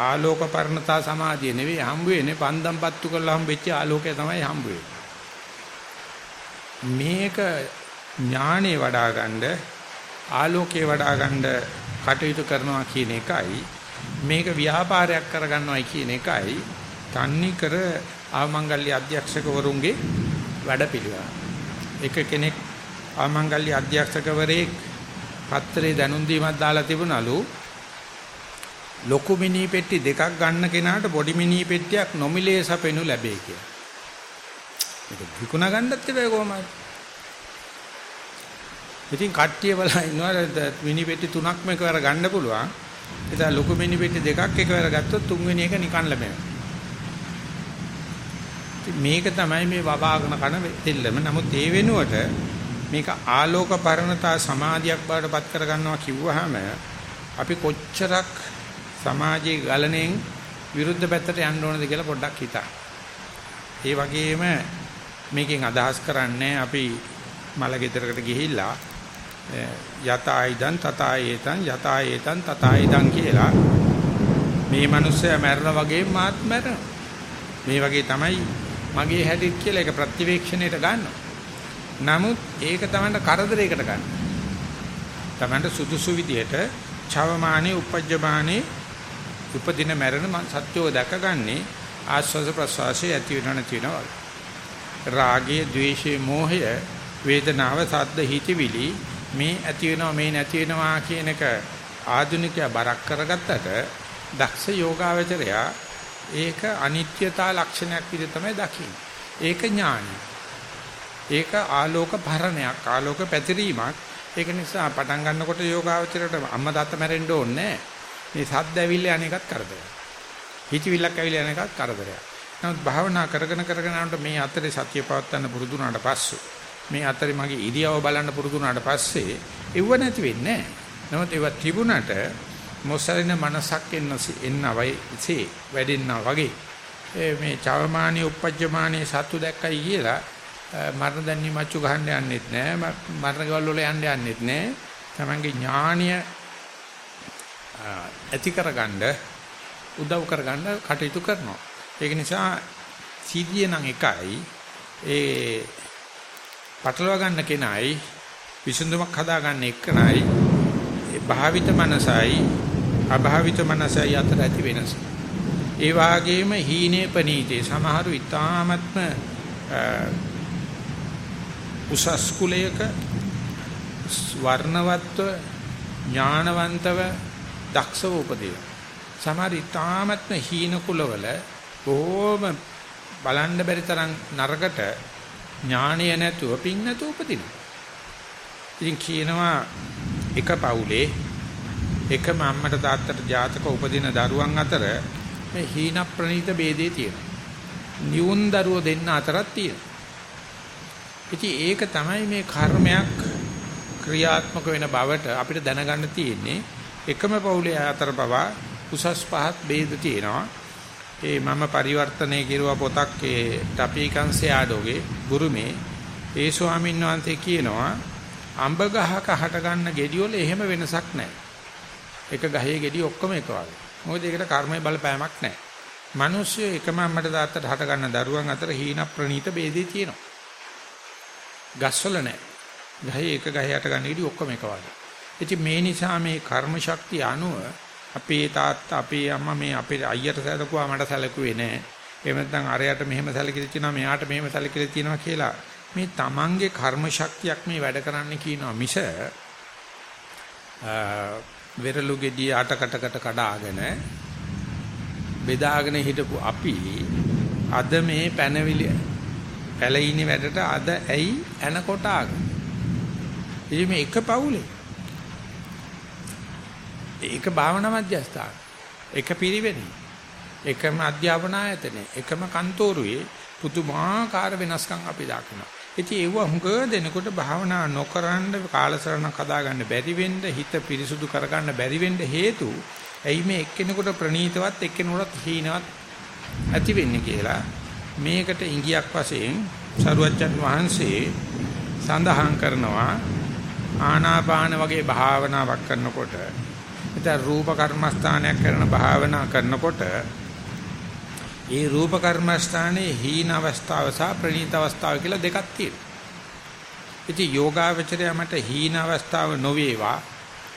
ආලෝක පරණතා සමාධිය නෙවෙයි හම්බ වෙන්නේ පන්දම් පත්තු කරලා හම්බෙච්ච ආලෝකය තමයි හම්බ මේක ඥානෙ වඩා ගන්න ආලෝකේ වඩා ගන්න කටයුතු කරනවා කියන එකයි මේක ව්‍යාපාරයක් කරගන්නවයි කියන එකයි තන්නේ කර ආමංගල්‍ය අධ්‍යක්ෂකවරුන්ගේ වැඩපිළිවෙල. එක කෙනෙක් ආමංගල්‍ය අධ්‍යක්ෂකවරයෙක් පත්‍රේ දැනුම් දීමක් දාලා තිබුණලු ලොකු මිනි පෙට්ටි දෙකක් ගන්න කෙනාට පොඩි මිනි පෙට්ටියක් නොමිලේ සපෙනු ලැබේ කියලා. ඒක විකුණ ගන්නත් බෑ කොහොමද? ඉතින් කට්ටිය බලලා ඉන්නවා මිනි පෙට්ටි තුනක්ම එකවර ගන්න පුළුවන්. එතන ලොකු මිනි පෙට්ටි දෙකක් එකවර ගත්තොත් තුන්වෙනි එක නිකන් ලැබෙනවා. මේක තමයි මේ වවාගෙන කන දෙල්ලම. නමුත් ඒ වෙනුවට මේක ආලෝක පරණතා සමාධියක් බවට පත් කරගන්නවා කිව්වහම අපි කොච්චරක් සමාජයේ ගලණයෙන් විරුද්ධ පැත්තට යන්න ඕනද කියලා පොඩ්ඩක් හිතන්න. ඒ වගේම මේකෙන් අදහස් කරන්නේ අපි මල ගෙදරකට ගිහිල්ලා යතායිදන් තතායේතන් යතායේතන් තතායිදන් කියලා මේ මිනිස්සයා මැරෙනා වගේ මාත් මැරෙනවා. මේ වගේ තමයි මගේ හැටිත් කියලා ඒක ප්‍රතිවේක්ෂණයට ගන්නවා. නමුත් ඒක තමයි කරදරයකට ගන්න. තමන්ට සුදුසු විදියට චවමානේ උපජ්ජමානේ උපදින මැරෙන සත්‍යව දැකගන්නේ ආස්වාද ප්‍රසවාසයේ ඇති වෙනව නැති වෙනව. රාගය, ద్వේෂය, මෝහය, වේදනාව, සද්ද, හිතවිලි මේ ඇති වෙනවා මේ නැති වෙනවා කියන එක ආධුනිකයා බරක් කරගත්තට දක්ෂ යෝගාවචරයා ඒක අනිත්‍යතා ලක්ෂණයක් විදිහට තමයි දකින්නේ. ඒක ඥානයි. ඒක ආලෝක භරණයක්, ආලෝක පැතිරීමක්. ඒක නිසා පටන් ගන්නකොට යෝගාවචරයට අම්මා තාත්තා මැරෙන්න ඕනේ මේ සද්ද ඇවිල්ලා අනේකත් කරදරයක්. හිතවිල්ලක් ඇවිල්ලා අනේකත් කරදරයක්. නමුත් භාවනා කරගෙන කරගෙන යනකොට මේ අතරේ සතිය පවත්වන්න පුරුදු වුණාට පස්සේ මේ අතරේ මගේ ඉරියව බලන්න පුරුදු වුණාට පස්සේ එව්ව නැති වෙන්නේ නැහැ. නමුත් ඒව තිබුණට මොසරින මනසක් එන්න එන්නවයි ඉසේ වැඩෙන්නා වගේ. මේ චවමානී උපජ්ජමානී සතු දැක්කයි කියලා මරණ දැන්නි මච්චු ගහන්න යන්නෙත් නෑ මරණ ගෙවල් වල යන්න යන්නෙත් නෑ තමන්ගේ ඥානීය ඇති කරගන්න උදව් කරගන්න කටයුතු කරනවා. ඒක නිසා සීගිය නම් එකයි ඒ පටලවා ගන්න කෙනයි විසඳුමක් හදා ගන්න එකනයි ඒ භාවිත මනසයි අභාවිත මනසයි අතර ඇති වෙනස. ඒ වාගේම හීනේ පනීතේ සමහරු ඊ타මත්ම උසස් කුලයක වර්ණවත්ව ඥානවන්තව දක්ෂව උපදින. සමහර ඊ타මත්ම හීන කුලවල බොහොම බලන්න බැරි තරම් නරකට ඥාණය නැතුව පින් නැතුව උපදිනවා. ඉතින් කියනවා එක පවුලේ එකම අම්මට තාත්තට ජාතක උපදින දරුවන් අතර මේ හීන ප්‍රනීත ભેදේ තියෙනවා. නියුන් දරුවෝ දෙන්න අතරක් තියෙනවා. ඉතින් ඒක තමයි මේ කර්මයක් ක්‍රියාත්මක වෙන බවට අපිට දැනගන්න තියෙන්නේ. එකම පවුලේ අතර පවා උසස් පහත් ભેද තියෙනවා. ඒ මම පරිවර්තනය කෙරුවා පොතක් ඒ ටපීකන්සේ ආඩෝගේ ගුරුමේ ඒ ස්වාමීන් වහන්සේ කියනවා අඹ ගහක හට ගන්න ගෙඩි වල එහෙම වෙනසක් නැහැ. එක ගහේ ගෙඩි ඔක්කොම එක වගේ. මොකද ඒකට කර්මයේ බලපෑමක් නැහැ. මිනිස්සු එකම අම්මට තාත්තට හට ගන්න දරුවන් අතර හීන ප්‍රනීත ભેදේ තියෙනවා. ගස්වල නැහැ. ගහේ එක ගහේ හට ගන්න ගෙඩි ඔක්කොම එක වගේ. ඉතින් මේ නිසා මේ කර්ම ශක්තිය අනුව අපේ තාත්තා අපේ අම්මා මේ අපේ අයියට සැලකුවා මට සැලකුවේ නැහැ. එහෙම නැත්නම් අරයට මෙහෙම සැලකිලි තියෙනවා මෙයාට මෙහෙම සැලකිලි තියෙනවා කියලා මේ තමන්ගේ කර්ම ශක්තියක් මේ වැඩ කරන්න කියනවා මිස වෙරළු ගෙඩිය අටකටකට කඩාගෙන බෙදාගෙන හිටපු අපි අද මේ පැනවිලි පැලිනේ වැඩට අද ඇයි එන කොටාගෙන ඉතින් මේ එක පවුලේ ඒක භාවනා මධ්‍යස්ථාන. එක පිරිවෙනේ. එකම අධ්‍යාපන ආයතනයේ. එකම කන්තෝරුවේ පුදුමාකාර වෙනස්කම් අපි දකිනවා. ඉතින් ඒව හුඟ දෙනකොට භාවනා නොකරන කාලසරණක් හදාගන්න බැරි වෙන්න හිත පිරිසුදු කරගන්න බැරි වෙන්න හේතු ඇයි මේ එක්කෙනෙකුට ප්‍රණීතවත් එක්කෙනෙකුට හීනවත් ඇති වෙන්නේ කියලා මේකට ඉඟියක් වශයෙන් සරුවච්චන් වහන්සේ සඳහන් කරනවා ආනාපාන වගේ භාවනාවක් කරනකොට එතන රූප කර්මස්ථානයක් කරන භාවනා කරනකොට ඒ රූප කර්මස්ථානයේ හීන අවස්ථාව සහ ප්‍රණීත අවස්ථාව කියලා දෙකක් තියෙනවා. ඉතින් යෝගාවචරය මට හීන අවස්ථාව නොවේවා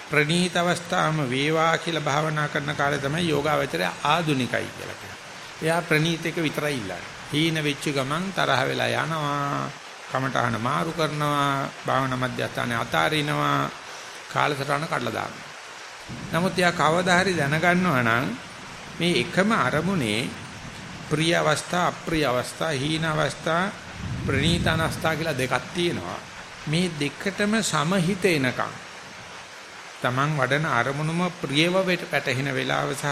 ප්‍රණීත අවස්ථාවම වේවා කියලා භාවනා කරන කාලේ තමයි යෝගාවචරය ආදුනිකයි කියලා කියන්නේ. එයා ප්‍රණීත එක විතරයි ඉල්ලන්නේ. හීන වෙච්ච ගමන් තරහ වෙලා යනවා. කමටහන මාරු කරනවා. භාවනා මධ්‍යස්ථානේ අතාරිනවා. කාලසටහන කඩලා දානවා. නමුත් එයා කවදා හරි දැනගන්නවා නම් මේ එකම අරමුණේ ප්‍රිය අවස්ථා අප්‍රිය අවස්ථා හීන අවස්ථා ප්‍රණීත අවස්ථා කියලා දෙකක් තියෙනවා. මේ දෙකටම සමහිත එනකම් Taman වඩන අරමුණුම ප්‍රියව වැටෙන වෙලාව සහ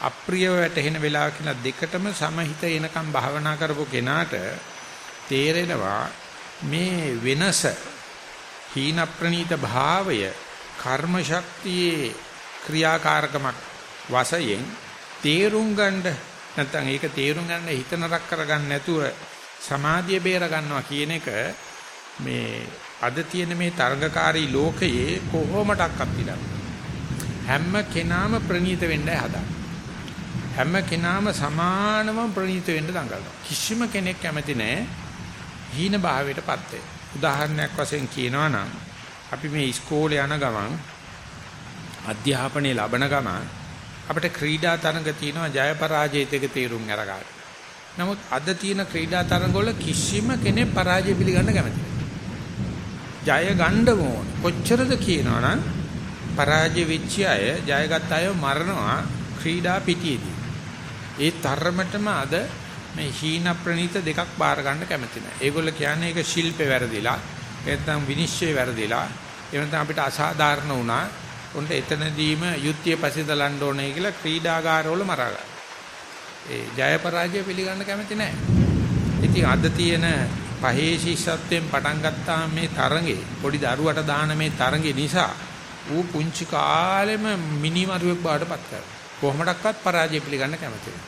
අප්‍රියව වැටෙන වෙලාව කියලා දෙකටම සමහිත එනකම් භාවනා කරපු කෙනාට තේරෙනවා මේ වෙනස හීන ප්‍රනීත භාවය කර්ම ශක්තියේ ක්‍රියාකාරකමක් වශයෙන් තේරුම් ගන්න නැත්නම් ඒක තේරුම් ගන්න හිත නරක කරගන්න නැතුව සමාධිය බේර ගන්නවා කියන එක මේ අද තියෙන මේ තරඟකාරී ලෝකයේ කොහොමඩක්වත් ඉඩක් හැම කෙනාම ප්‍රනීත වෙන්නයි හදන්නේ. හැම කෙනාම සමානව ප්‍රනීත වෙන්න දඟලනවා. කිසිම කෙනෙක් කැමති නැහැ හීන භාවයටපත් වෙන්න. උදාහරණයක් වශයෙන් කියනවා නම් අපි මේ ඉස්කෝලේ යන ගමන් අධ්‍යාපනයේ ලබන ගමන් අපිට ක්‍රීඩා තරඟ තියෙනවා ජය පරාජය දෙක තීරුම් අරගන්න. නමුත් අද තියෙන ක්‍රීඩා තරඟ වල කිසිම කෙනෙක් පරාජය පිළිගන්න කැමති ජය ගන්න ඕන. කොච්චරද කියනවනම් පරාජය වෙච්ච අය ජයගත් අය මරනවා ක්‍රීඩා පිටියේදී. ඒ තරමටම අද මේ හීන ප්‍රනීත දෙකක් බාර ගන්න කැමති නැහැ. ඒගොල්ලෝ කියන්නේ ඒක ශිල්පේ වැරදිලා, නැත්නම් විනිශ්චය වැරදිලා, එහෙම නැත්නම් අපිට අසාධාරණ වුණා. උන්ට එතනදීම යුද්ධය පසිදලන්න ඕනේ කියලා ක්‍රීඩාගාරවල මරා ගන්න. ඒ ජය පරාජය පිළිගන්න කැමති නැහැ. ඉතින් අද තියෙන පහේ ශිෂ්‍යත්වයෙන් පටන් ගත්තාම මේ තරඟේ පොඩි දරුවට දාන මේ තරඟේ නිසා ඌ පුංචි කාලෙම මිනිමරුවෙක් බවට පත් කරනවා. කොහොමඩක්වත් පරාජය පිළිගන්න කැමති නැහැ.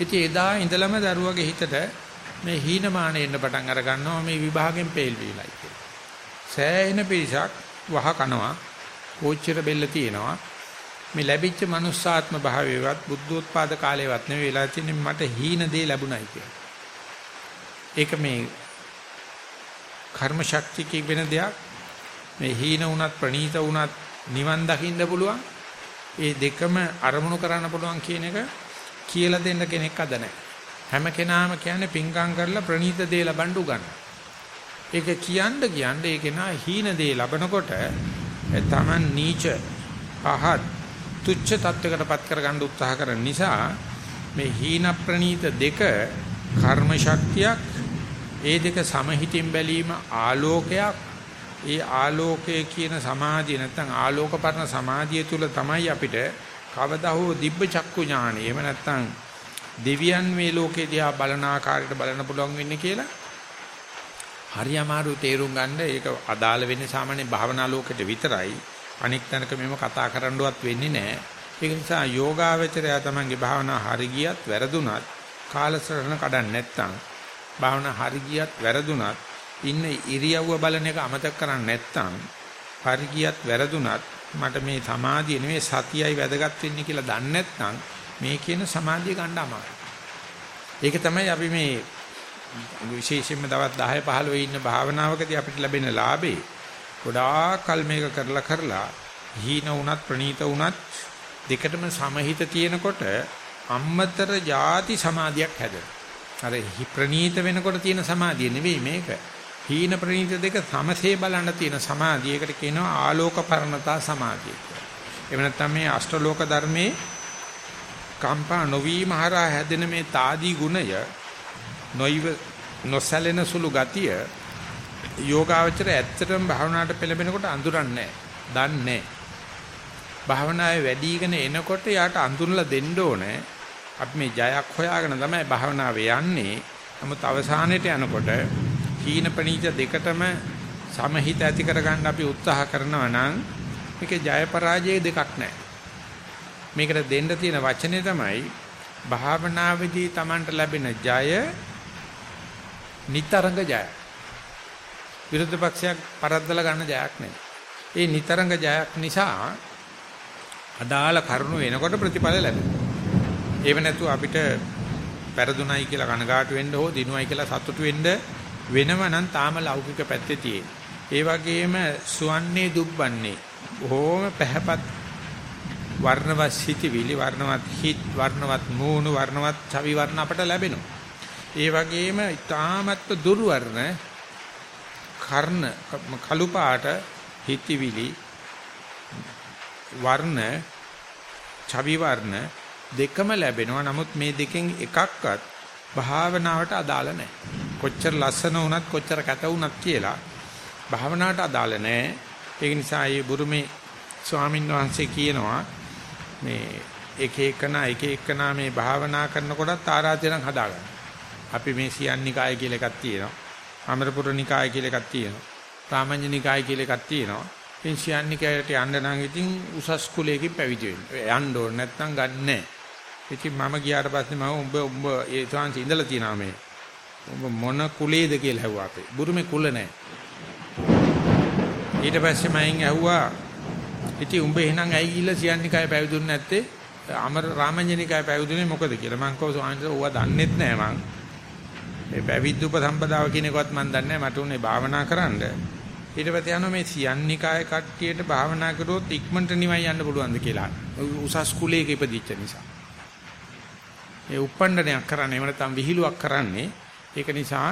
ඉතින් එදා ඉඳලම දරුවගේ හිතට මේ හීනමාන එන්න පටන් අර ගන්නවා මේ විභාගෙන් පෙල් වීලයි කියලා. සෑහෙන පිරිසක් වහ කනවා, කෝච්චියට බෙල්ල තියෙනවා. මේ ලැබිච්ච මනුස්සාත්ම භාවයවත් බුද්ධෝත්පාද කාලේවත් නෙවෙයි වෙලා තියෙන්නේ මට හීන දේ ලැබුණයි කියලා. ඒක මේ කර්ම ශක්තිය වෙන දෙයක්. මේ හීන වුණත් ප්‍රණීත වුණත් නිවන් දකින්න පුළුවන්. ඒ දෙකම අරමුණු කරන්න පුළුවන් කියන එක කියලා දෙන්න කෙනෙක් අද නැහැ. හැම කෙනාම කියන්නේ පිංකම් කරලා ප්‍රණීත දේ ලබන්න උගන්න. ඒක කියන්න කියන්න ඒ කෙනා හීන දේ ලබනකොට තමන් නීච පහත් තුච්ච තත්වයකටපත් කරගන්න උත්සාහ කරන නිසා මේ හීන ප්‍රණීත දෙක කර්ම ශක්තියක් ඒ දෙක සමහිතින් බැලීම ආලෝකයක්. ඒ ආලෝකයේ කියන සමාධිය නැත්නම් ආලෝකපරණ සමාධිය තුල තමයි අපිට කවදා හෝ දිබ්බ චක්කු ඥානෙ එහෙම නැත්නම් දෙවියන් මේ ලෝකේ දිහා බලන ආකාරයට බලන්න පුළුවන් වෙන්නේ කියලා හරි අමාරු තේරුම් ගන්න. ඒක අදාළ වෙන්නේ සාමාන්‍ය භාවනා ලෝකෙට විතරයි. අනික් තැනක මෙව කතා කරන්නවත් වෙන්නේ නැහැ. ඒක නිසා යෝගාවචරය තමන්ගේ භාවනා හරි ගියත් වැරදුනත් කාලසටහන කඩන්න නැත්නම් භාවනා හරි ගියත් වැරදුනත් ඉන්න ඉරියව්ව බලන එක අමතක කරන්නේ නැත්නම් හරි ගියත් වැරදුනත් මට මේ සමාධිය නෙවෙයි සතියයි වැදගත් වෙන්නේ කියලා දන්නේ නැත්නම් මේ කියන සමාධිය ගන්න අමාරුයි. ඒක තමයි අපි මේ විශේෂයෙන්ම දවස් 10 15 ඉන්න භාවනාවකදී අපිට ලැබෙන ලාභේ. ගොඩාක් කල් මේක කරලා කරලා හීන වුණත් ප්‍රණීත වුණත් දෙකටම සමහිත තියෙනකොට අම්මතර ಜಾති සමාධියක් හැදෙනවා. අර ප්‍රණීත වෙනකොට තියෙන සමාධිය නෙවෙයි මේක. හීන ප්‍රණීත දෙක සමසේ බලන්න තියෙන සමාධිය. ඒකට කියනවා ආලෝක පරණතා සමාධිය කියලා. එහෙම නැත්නම් මේ අෂ්ටලෝක ධර්මයේ කම්පා නොවීම හරහා හැදෙන මේ తాදී ගුණය නොයිව නොසැලෙන සුළු ගතිය යෝගාවචර ඇත්තටම භාවනාවට පෙළඹෙනකොට අඳුරන්නේ නැහැ. දන්නේ භාවනාවේ වැඩිගෙන එනකොට යාට අඳුරලා දෙන්න ඕනේ. අපි මේ ජයක් හොයාගෙන තමයි භාවනාවේ යන්නේ. නමුත් අවසානයේට යනකොට හීන ප්‍රනීත දෙකටම සමහිත ඇති කරගන්න අපි උත්සාහ කරනවා නම් මේකේ ජය පරාජය දෙකක් නැහැ. මේකට දෙන්න තියෙන වචනේ තමයි භාවනාවේදී Tamanට ලැබෙන ජය නිතරංග ජය. විරුද්ධ පක්ෂයක් පරද්දලා ගන්න ජයක් නෙවෙයි. ඒ නිතරංග ජයක් නිසා අදාළ කරුණු වෙනකොට ප්‍රතිඵල ලැබෙනවා. ඒව නැතුව අපිට පෙරදුනයි කියලා කනගාටු වෙන්න හෝ දිනුවයි කියලා සතුටු වෙන්න වෙනව නම් තාම ලෞකික පැත්තේ තියෙන. ඒ වගේම සුවන්නේ දුබ්බන්නේ බොහොම පැහැපත් වර්ණවත් සිටිවිලි වර්ණවත් හිත් වර්ණවත් මූණු වර්ණවත් ඡවි වර්ණ අපට ලැබෙනවා. ඒ වගේම ඊ타මත්ව දුර්වර්ණ කර්ණ කළු පාට හිතවිලි වර්ණ ඡවි වර්ණ දෙකම ලැබෙනවා. නමුත් මේ දෙකෙන් එකක්වත් භාවනාවට අදාළ නැහැ. කොච්චර ලස්සන වුණත් කොච්චර කැත වුණත් කියලා භාවනාවට අදාළ නැහැ. ඒක නිසා මේ බුරුමේ ස්වාමින් වහන්සේ කියනවා මේ එක එකන එක එකන මේ භාවනා කරනකොටත් ආරාධනක් හදාගන්න. අපි මේ සියන්නිකාය කියලා එකක් තියෙනවා. අමරපුර නිකාය කියලා එකක් තියෙනවා. රාමඤ්ඤ නිකාය කියලා එකක් තියෙනවා. ඉතින් සියන්නිකායට යන්න නම් ඉතින් උසස් කුලයකින් පැවිදි වෙන්න. යන්න ඕනේ නැත්නම් ගන්නෑ. ඉතින් මම ගියාට පස්සේ මම උඹ උඹ ඒ තාන්සි ඉඳලා තියනවා මේ. උඹ මොන කුලේද කියලා ඇහුවා අපේ. බුරුමේ කුල නැහැ. ඊට පස්සේ මම ඇහුවා ඉතින් උඹ එහෙනම් ඇයි ගිහිල්ලා සියන්නිකාය පැවිදුන්නේ නැත්තේ? අමර රාමඤ්ඤනිකාය පැවිදුනේ මොකද කියලා මං කව ස්වාමීන් වහන්සේ ඕවා දන්නෙත් නෑ මං. මේ පැවිද්ද උපසම්පදාව කියන එකවත් මං දන්නේ නෑ මට උනේ භාවනා කරන්න. ඊට පස්සේ යනවා මේ සියන්නිකාය කට්ටියට භාවනා කරොත් ඉක්මනට නිවන් යන්න පුළුවන්ද කියලා. උසස් කුලයක ඉපදිච්ච නිසා. ඒ උප්පණ්ඩනයක් කරන්නේ එහෙම නැත්නම් විහිළුවක් කරන්නේ ඒක නිසා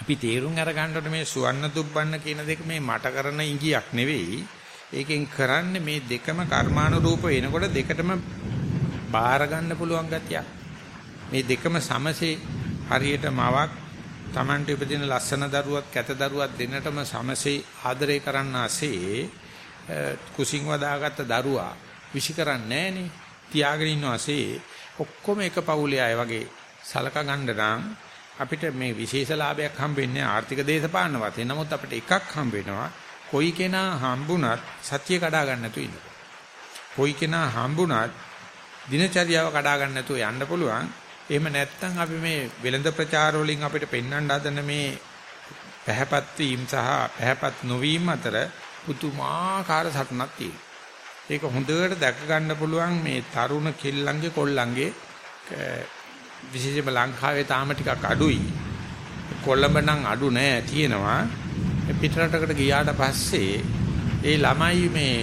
අපි තේරුම් අරගන්නකොට මේ සුවන්න දුබ්බන්න කියන දෙක මේ මට කරන ඉඟියක් නෙවෙයි ඒකෙන් කරන්නේ මේ දෙකම කර්මානුරූප වෙනකොට දෙකටම බාර ගන්න පුළුවන් ගතියක්. මේ දෙකම සමසේ හරියට මවක් Tamanට උපදින ලස්සන දරුවක් කැත දරුවක් දෙන්නටම සමසේ ආදරය කරන්න ASCII කුසින් වදාගත්ත දරුවා විශ් කරන්නේ නැහනේ. තියාගෙන ඉන්න ASCII ඔක්කොම එක පවුලේ අය වගේ සලක ගන්න නම් අපිට මේ විශේෂ ලාභයක් හම්බෙන්නේ ආර්ථික දේශපාලන වශයෙන්. නමුත් අපිට එකක් හම්බ වෙනවා කොයි කෙනා හම්බුණත් සත්‍ය කඩා ගන්න නැතුව ඉන්න. කොයි කෙනා හම්බුණත් දිනචරියාව කඩා ගන්න නැතුව යන්න පුළුවන්. එහෙම නැත්නම් අපි මේ වෙළඳ ප්‍රචාර වලින් අපිට පෙන්වන්න හදන මේ පැහැපත් වීම සහ පැහැපත් නොවීම අතර පුතුමාකාර සටනක් තියෙනවා. ඒක හොඳට දැක ගන්න පුළුවන් මේ තරුණ කෙල්ලන්ගේ කොල්ලන්ගේ විශේෂයෙන්ම ලංකාවේ තාම ටිකක් අඩුයි. කොළඹ නම් අඩු නෑ තියෙනවා. පිටරටකට ගියාට පස්සේ ඒ ළමයි මේ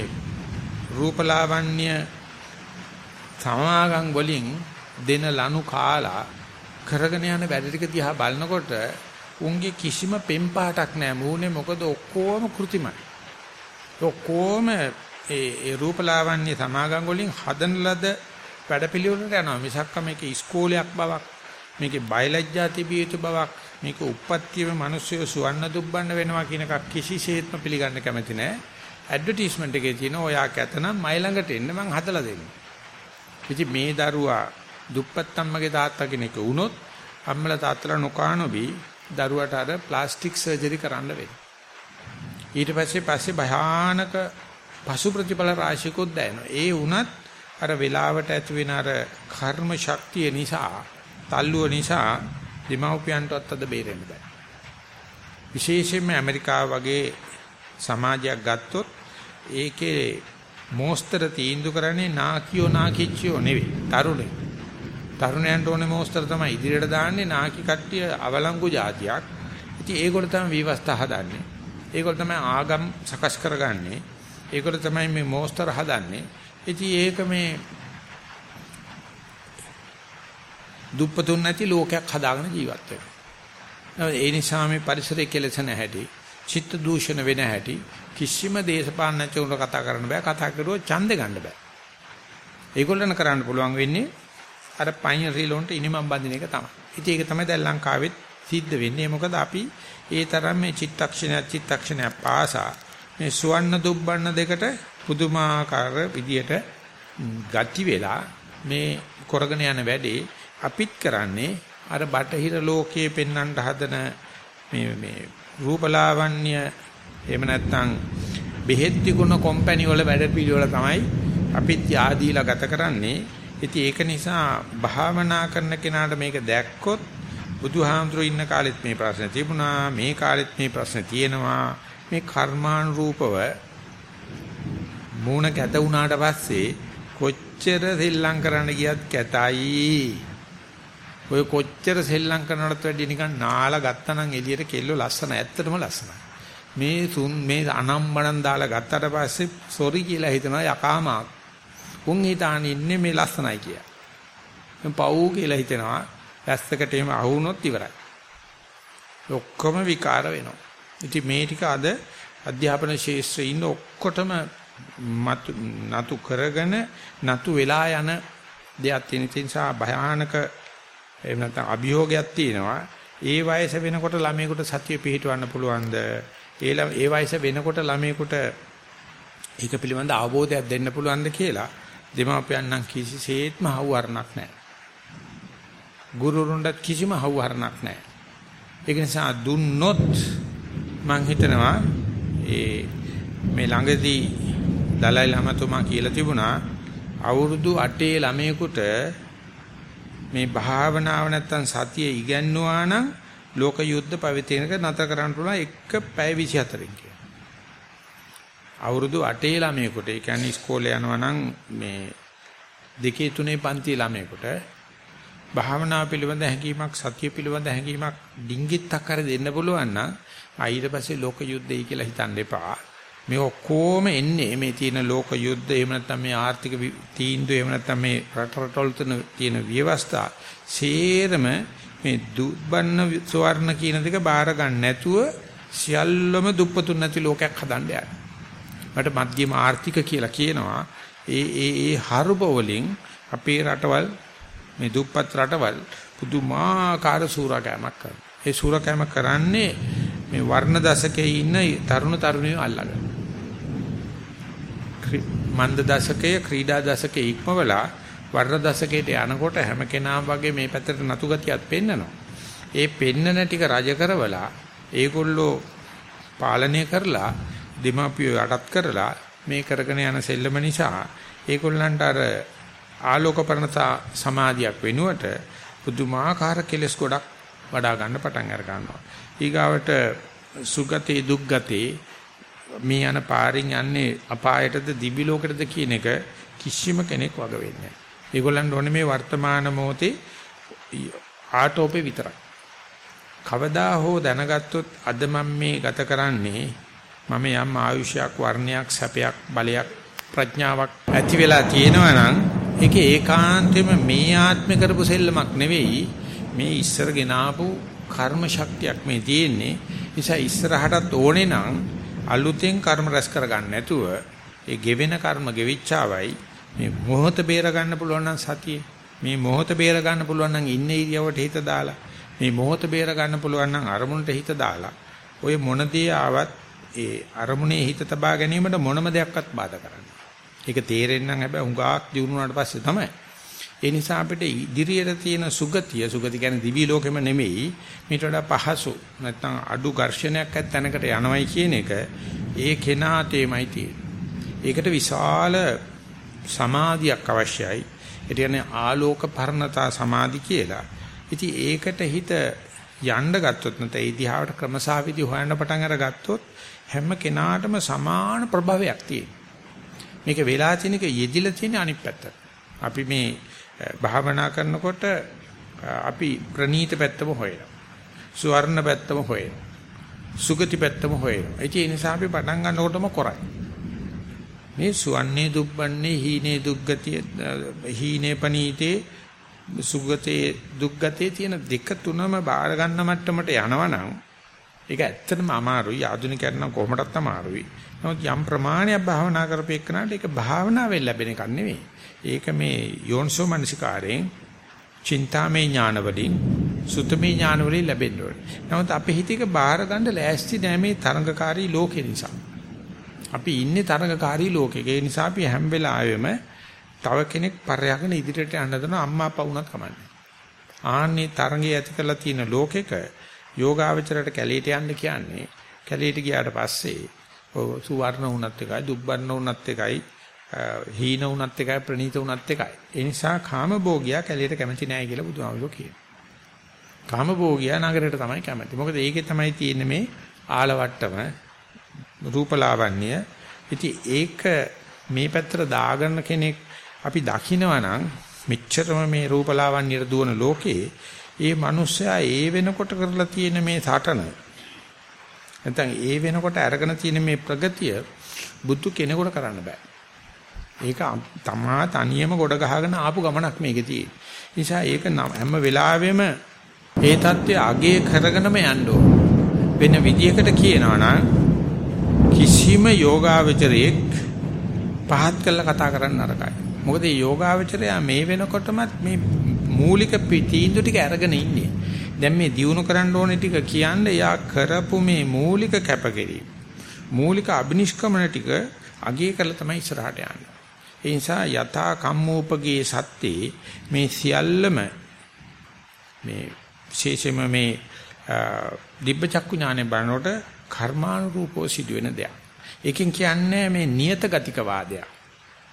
රූපලාවන්‍ය සමාගම් වලින් දෙන ලනු කාලා කරගෙන යන වැඩ ටික දිහා බලනකොට උන්ගේ කිසිම පෙම්පාටක් නැහැ මූණේ මොකද ඔක්කොම કૃතිමයි ඔක්කොම ඒ ඒ රූපලාවන්‍ය සමාගම් වලින් හදන ලද වැඩපිළිවෙලට යනවා මිසක්ක මේක ඉස්කෝලයක් බවක් මේකේ බයලජ්ජා තිබිය යුතු බවක් මේක උප්පත්තියම මිනිස්සු සුවන්න දුබ්බන්න වෙනවා කියන එකක් කිසිසේත්ම පිළිගන්න කැමති නැහැ. ඇඩ්වර්ටයිස්මන්ට් එකේ තියෙන ඔයා කැතනම් මයි ළඟට එන්න මං හදලා දෙන්නම්. ඉතින් මේ දරුවා දුප්පත් අම්මගේ තාත්තා කෙනෙක් වුණොත් අම්මලා තාත්තලා නොකානොබි දරුවට අර ප්ලාස්ටික් සර්ජරි කරන්න වෙනවා. ඊට පස්සේ පස්සේ භයානක පසු ප්‍රතිඵල රාශියකුත් දැනෙනවා. ඒ වුණත් අර වෙලාවට ඇති වෙන අර කර්ම ශක්තිය නිසා, තල්ලුව නිසා දෙමව්පියන්ටවත් අද බේරෙන්න බෑ. විශේෂයෙන්ම ඇමරිකාව වගේ සමාජයක් ගත්තොත් ඒකේ මෝස්තර තීන්දුව කරන්නේ නාකියෝ නාකිච්චියෝ නෙවෙයි තරුණේ. තරුණයන්ට ඕනේ මෝස්තර තමයි ඉදිරියට දාන්නේ නාකි කට්ටිය අවලංගු જાතියක්. ඉතින් ඒගොල්ලෝ තමයි විවස්ථා හදන්නේ. ඒගොල්ලෝ තමයි ආගම් සකස් කරගන්නේ. ඒගොල්ලෝ තමයි මේ මෝස්තර හදන්නේ. ඉතින් ඒක මේ දුප්පතුන් නැති ලෝකයක් හදාගෙන ජීවත් වෙනවා. ඒ නිසා මේ පරිසරයේ කෙලසන හැටි, චිත්ත දූෂණ වෙන හැටි කිසිම දේශපාලනඥයෙකුට කතා කරන්න බෑ. කතා කරුවොත් ඡන්ද ගන්න බෑ. ඒගොල්ලන් කරන්න පුළුවන් වෙන්නේ අර පයින් රීලොන්ට ඉනිමම් බඳින එක තමයි. ඉතින් ඒක තමයි දැන් ලංකාවෙත් සිද්ධ වෙන්නේ. මොකද අපි ඒ තරම් මේ චිත්තක්ෂණය චිත්තක්ෂණය පාසා මේ සුවන්න දුබ්බන්න දෙකට පුදුමාකාර විදියට ගති වෙලා මේ කරගෙන යන වැඩේ අපිත් කරන්නේ අර බටහිර ලෝකයේ පෙන්වන්න හදන මේ මේ රූපලාවන්‍ය එහෙම නැත්නම් බෙහෙත් තිකුණ කම්පැනි වල වැඩ පිළිවෙල තමයි අපිත් යාදීලා ගත කරන්නේ. ඉතින් ඒක නිසා භාවනා කරන කෙනාට මේක දැක්කොත් බුදුහාමුදුරුවෝ ඉන්න කාලෙත් මේ ප්‍රශ්න තිබුණා මේ කාලෙත් මේ ප්‍රශ්න තියෙනවා මේ කර්මානුරූපව මූණ කැත වුණාට පස්සේ කොච්චර සෙල්ලම් කරන්න ගියත් කැතයි ඔය කොච්චර සෙල්ලම් කරනවටත් වැඩිය නිකන් නාලා ගත්තනම් එළියට කෙල්ලෝ ලස්සන ඇත්තටම ලස්සනයි. මේ තුන් මේ අනම්මනම් දාලා ගත්තට පස්සේ සොරි කියලා හිතනවා යකාමාක්. උන් හිතාන ඉන්නේ මේ ලස්සනයි කියලා. මම පව් කියලා හිතනවා. ඇස්සකට එහෙම අහුනොත් ඉවරයි. ඔක්කොම විකාර වෙනවා. ඉතින් මේ ටික අද අධ්‍යාපන ශාස්ත්‍රයේ ඉන්න ඔක්කොටම නතු කරගෙන නතු වෙලා යන දෙයක් තියෙන නිසා භයානක එහෙම නැත්නම් අභියෝගයක් තියෙනවා. ඒ වයස වෙනකොට ළමයෙකුට සතිය පිහිටවන්න පුළුවන්ද? ඒ ඒ වයස වෙනකොට ළමයෙකුට ඒක පිළිබඳ අවබෝධයක් දෙන්න පුළුවන්ද කියලා දෙමාපියන් නම් කිසිසේත්ම හවුවරණක් නැහැ. ගුරුරුන්ට කිසිම හවුවරණක් නැහැ. ඒක නිසා දුන්නොත් මං හිතනවා ඒ මේ ළඟදී දලයි ලාමතුමා කියලා තිබුණා අවුරුදු 8 ළමයෙකුට මේ භාවනාව නැත්තම් සතිය ඉගන්නුවා නම් ලෝක යුද්ධ පවිතේනක නතර කරන්න පුළුවන් එක පැය 24කින් කියලා. අවුරුදු 8 ළමයෙකුට ඒ කියන්නේ ඉස්කෝලේ යනවා නම් මේ දෙකේ තුනේ පන්ති ළමයෙකුට භාවනා පිළිබඳ හැඟීමක් සතිය පිළිබඳ හැඟීමක් ඩිංගිත්තක් කර දෙන්න පුළුවන් නම් ඊට පස්සේ ලෝක යුද්ධයයි කියලා හිතන්න එපා. මේ ඔක්කොම එන්නේ මේ තියෙන ලෝක යුද්ධ එහෙම නැත්නම් මේ ආර්ථික තීන්දුව එහෙම නැත්නම් මේ රට රටවල තියෙන ව්‍යවස්ථා සේරම මේ දුබ්බන්න සවර්ණ කියන දෙක බාර ගන්න නැතුව සියල්ලම දුප්පතුන් නැති ලෝකයක් හදන්න යනවා. මට මධ්‍යම ආර්ථික කියලා කියනවා. ඒ ඒ ඒ හරුප වලින් අපේ රටවල් මේ දුප්පත් රටවල් පුදුමාකාර සූරකෑමක් කරනවා. ඒ සූරකෑම කරන්නේ මේ වර්ණ දශකයේ ඉන්න තරුණ තරුණියෝ අල්ලගෙන. මන්ද දශකයේ ක්‍රීඩා දශකයේ ඉක්මවලා වර්ණ දශකයට යනකොට හැම කෙනාම වගේ මේ පැත්තට නතු ගතියක් පෙන්නනවා. ඒ පෙන්නන ටික රජ කරවලා ඒගොල්ලෝ පාලනය කරලා දෙමාපියෝ යටත් කරලා මේ කරගෙන යන සෙල්ලම නිසා ඒගොල්ලන්ට අර ආලෝකපරණතා සමාධියක් වෙනුවට පුදුමාකාර කෙලස් ගොඩක් වඩා ගන්න පටන් අර ගන්නවා. ඊගාවට සුගතේ දුක්ගතේ මේ යන පාරින් යන්නේ අපායටද දිවි ලෝකෙටද කියන එක කිසිම කෙනෙක් වග වෙන්නේ නැහැ. ඒගොල්ලන්ට ඕනේ මේ වර්තමාන මොහොතේ ආටෝපේ විතරයි. කවදා හෝ දැනගත්තොත් අද මම මේ ගත කරන්නේ මම යම් ආයුෂයක් වර්ණයක් සැපයක් බලයක් ප්‍රඥාවක් ඇති වෙලා තියෙනවා නම් ඒක ඒකාන්තයෙන්ම මේ ආත්මේ කරපු සෙල්ලමක් නෙවෙයි. මේ ඉස්සර ගෙනාපු කර්ම ශක්තියක් මේ තියෙන්නේ. නිසා ඉස්සරහටත් ඕනේ නම් අලුතෙන් කර්ම රැස් කරගන්න නැතුව ඒ ගෙවෙන කර්ම ගෙවිච්චාවයි මේ මොහොත බේර ගන්න පුළුවන් නම් සතියේ මේ මොහොත බේර ගන්න පුළුවන් නම් ඉන්නේ ඉරියවට හිත දාලා මේ මොහොත බේර ගන්න පුළුවන් නම් අරමුණට හිත දාලා ඔය මොන දේ ආවත් ඒ අරමුණේ හිත තබා ගැනීමට මොනම දෙයක්වත් බාධා කරන්නේ. ඒක තේරෙන්න නම් හැබැයි හුඟක් දිනුනාට පස්සේ තමයි. ඒ නිසා අපිට ඉදිරියට තියෙන සුගතිය සුගති කියන්නේ දිවි ලෝකෙම නෙමෙයි මේට වඩා පහසු නැත්නම් අඩු ඝර්ෂණයක් ඇත් තැනකට යනවයි කියන එක ඒ කෙනාතේමයි තියෙන්නේ. ඒකට විශාල සමාධියක් අවශ්‍යයි. ඒ කියන්නේ ආලෝක පරණතා සමාධි කියලා. ඉතින් ඒකට හිත යන්න ගත්තොත් නැත්නම් ඒ දිහාවට ක්‍රමසාවිදි හොයන්න පටන් අරගත්තොත් හැම කෙනාටම සමාන ප්‍රභවයක් තියෙනවා. මේක වෙලා තියෙන එක යෙදිලා තියෙන අනිත් පැත්ත. අපි මේ භාවනා කරනකොට අපි ප්‍රනීත පැත්තම හොයනවා. සුවර්ණ පැත්තම හොයනවා. සුගති පැත්තම හොයනවා. ඒ නිසා අපි පටන් ගන්නකොටම කරයි. මේ සුවන්නේ දුබ්බන්නේ හීනේ දුග්ගතිය හීනේ පනීතේ සුගතේ දුග්ගතේ තියෙන දෙක තුනම බාර ගන්න මට්ටමට යනවනම් ඒක ඇත්තටම අමාරුයි. ආධුනිකයන් නම් කොහොමදත් අමාරුයි. නමුත් යම් ප්‍රමාණයක් භාවනා කරපේකනට ඒක භාවනාවෙන් ලැබෙන එකක් නෙවෙයි. ඒක මේ යෝන්සෝ මනසිකාරයෙන් චින්තාමේ ඥාන වලින් සුතමේ ඥාන වලින් ලැබෙන්න ඕනේ. නමුත් අපේ හිතේක බාර ගන්න ලෑස්ති නෑ මේ තරංගකාරී ලෝකේ නිසා. අපි ඉන්නේ තරඟකාරී ලෝකෙක. ඒ නිසා අපි හැම වෙලාවෙම තව කෙනෙක් පරයාගෙන ඉදිරියට යන්න දෙන අම්මා අප්පා වුණත් කමන්නේ. ආන්නේ තරඟය ඇති කරලා තියෙන ලෝකෙක යෝගාවචරයට කැලීට යන්න කියන්නේ කැලීට ගියාට පස්සේ ඔව් සුවර්ණ වුණත් එකයි දුබ්බර්ණ වුණත් එකයි හීන වුණත් එකයි ප්‍රනීත වුණත් එකයි. ඒ නිසා කාමභෝගියා කැලීට කැමති නැහැ කියලා බුදුහාමුදුරුවෝ කියනවා. කාමභෝගියා නගරයට තමයි කැමති. මොකද ඒකේ තමයි තියෙන්නේ මේ ආලවට්ටම රූපලාවන්‍ය. ඉතින් ඒක මේ පැත්තට දාගන්න කෙනෙක් අපි දකිනවා නම් මෙච්චරම මේ රූපලාවන්‍යයට දුවන ලෝකේ ඒ මිනිස්සයා ඒ වෙනකොට කරලා තියෙන මේ සටන නැත්නම් ඒ වෙනකොට අරගෙන තියෙන මේ ප්‍රගතිය බුදු කෙනෙකුට කරන්න බෑ. ඒක තමා තනියම ගොඩ ගහගෙන ආපු ගමනක් මේකේ තියෙන්නේ. නිසා ඒක හැම වෙලාවෙම ඒ தත්ත්වය අගේ කරගෙනම යන්න ඕන. වෙන විදියකට කියනවා නම් කිසිම යෝගාවචරයක් පහත් කරලා කතා කරන්න නරකයි. මොකද මේ යෝගාවචරය මේ වෙනකොටමත් මේ මූලික තීන්දුව ටික අරගෙන ඉන්නේ. දැන් මේ දියුණු කරන්න ඕනේ ටික කියන්නේ යා කරපු මේ මූලික කැපකිරීම. මූලික අබිනිෂ්ක්‍මණ ටික අගය කරලා තමයි ඉස්සරහට යන්නේ. ඒ නිසා යථා කම්මෝපගේ සත්‍යේ මේ සියල්ලම මේ විශේෂයෙන්ම මේ දිබ්බ චක්කු ඥානෙ බලනකොට කර්මානුරූපව සිදුවෙන දෙයක්. ඒකෙන් කියන්නේ මේ නියත ගතික වාදයක්.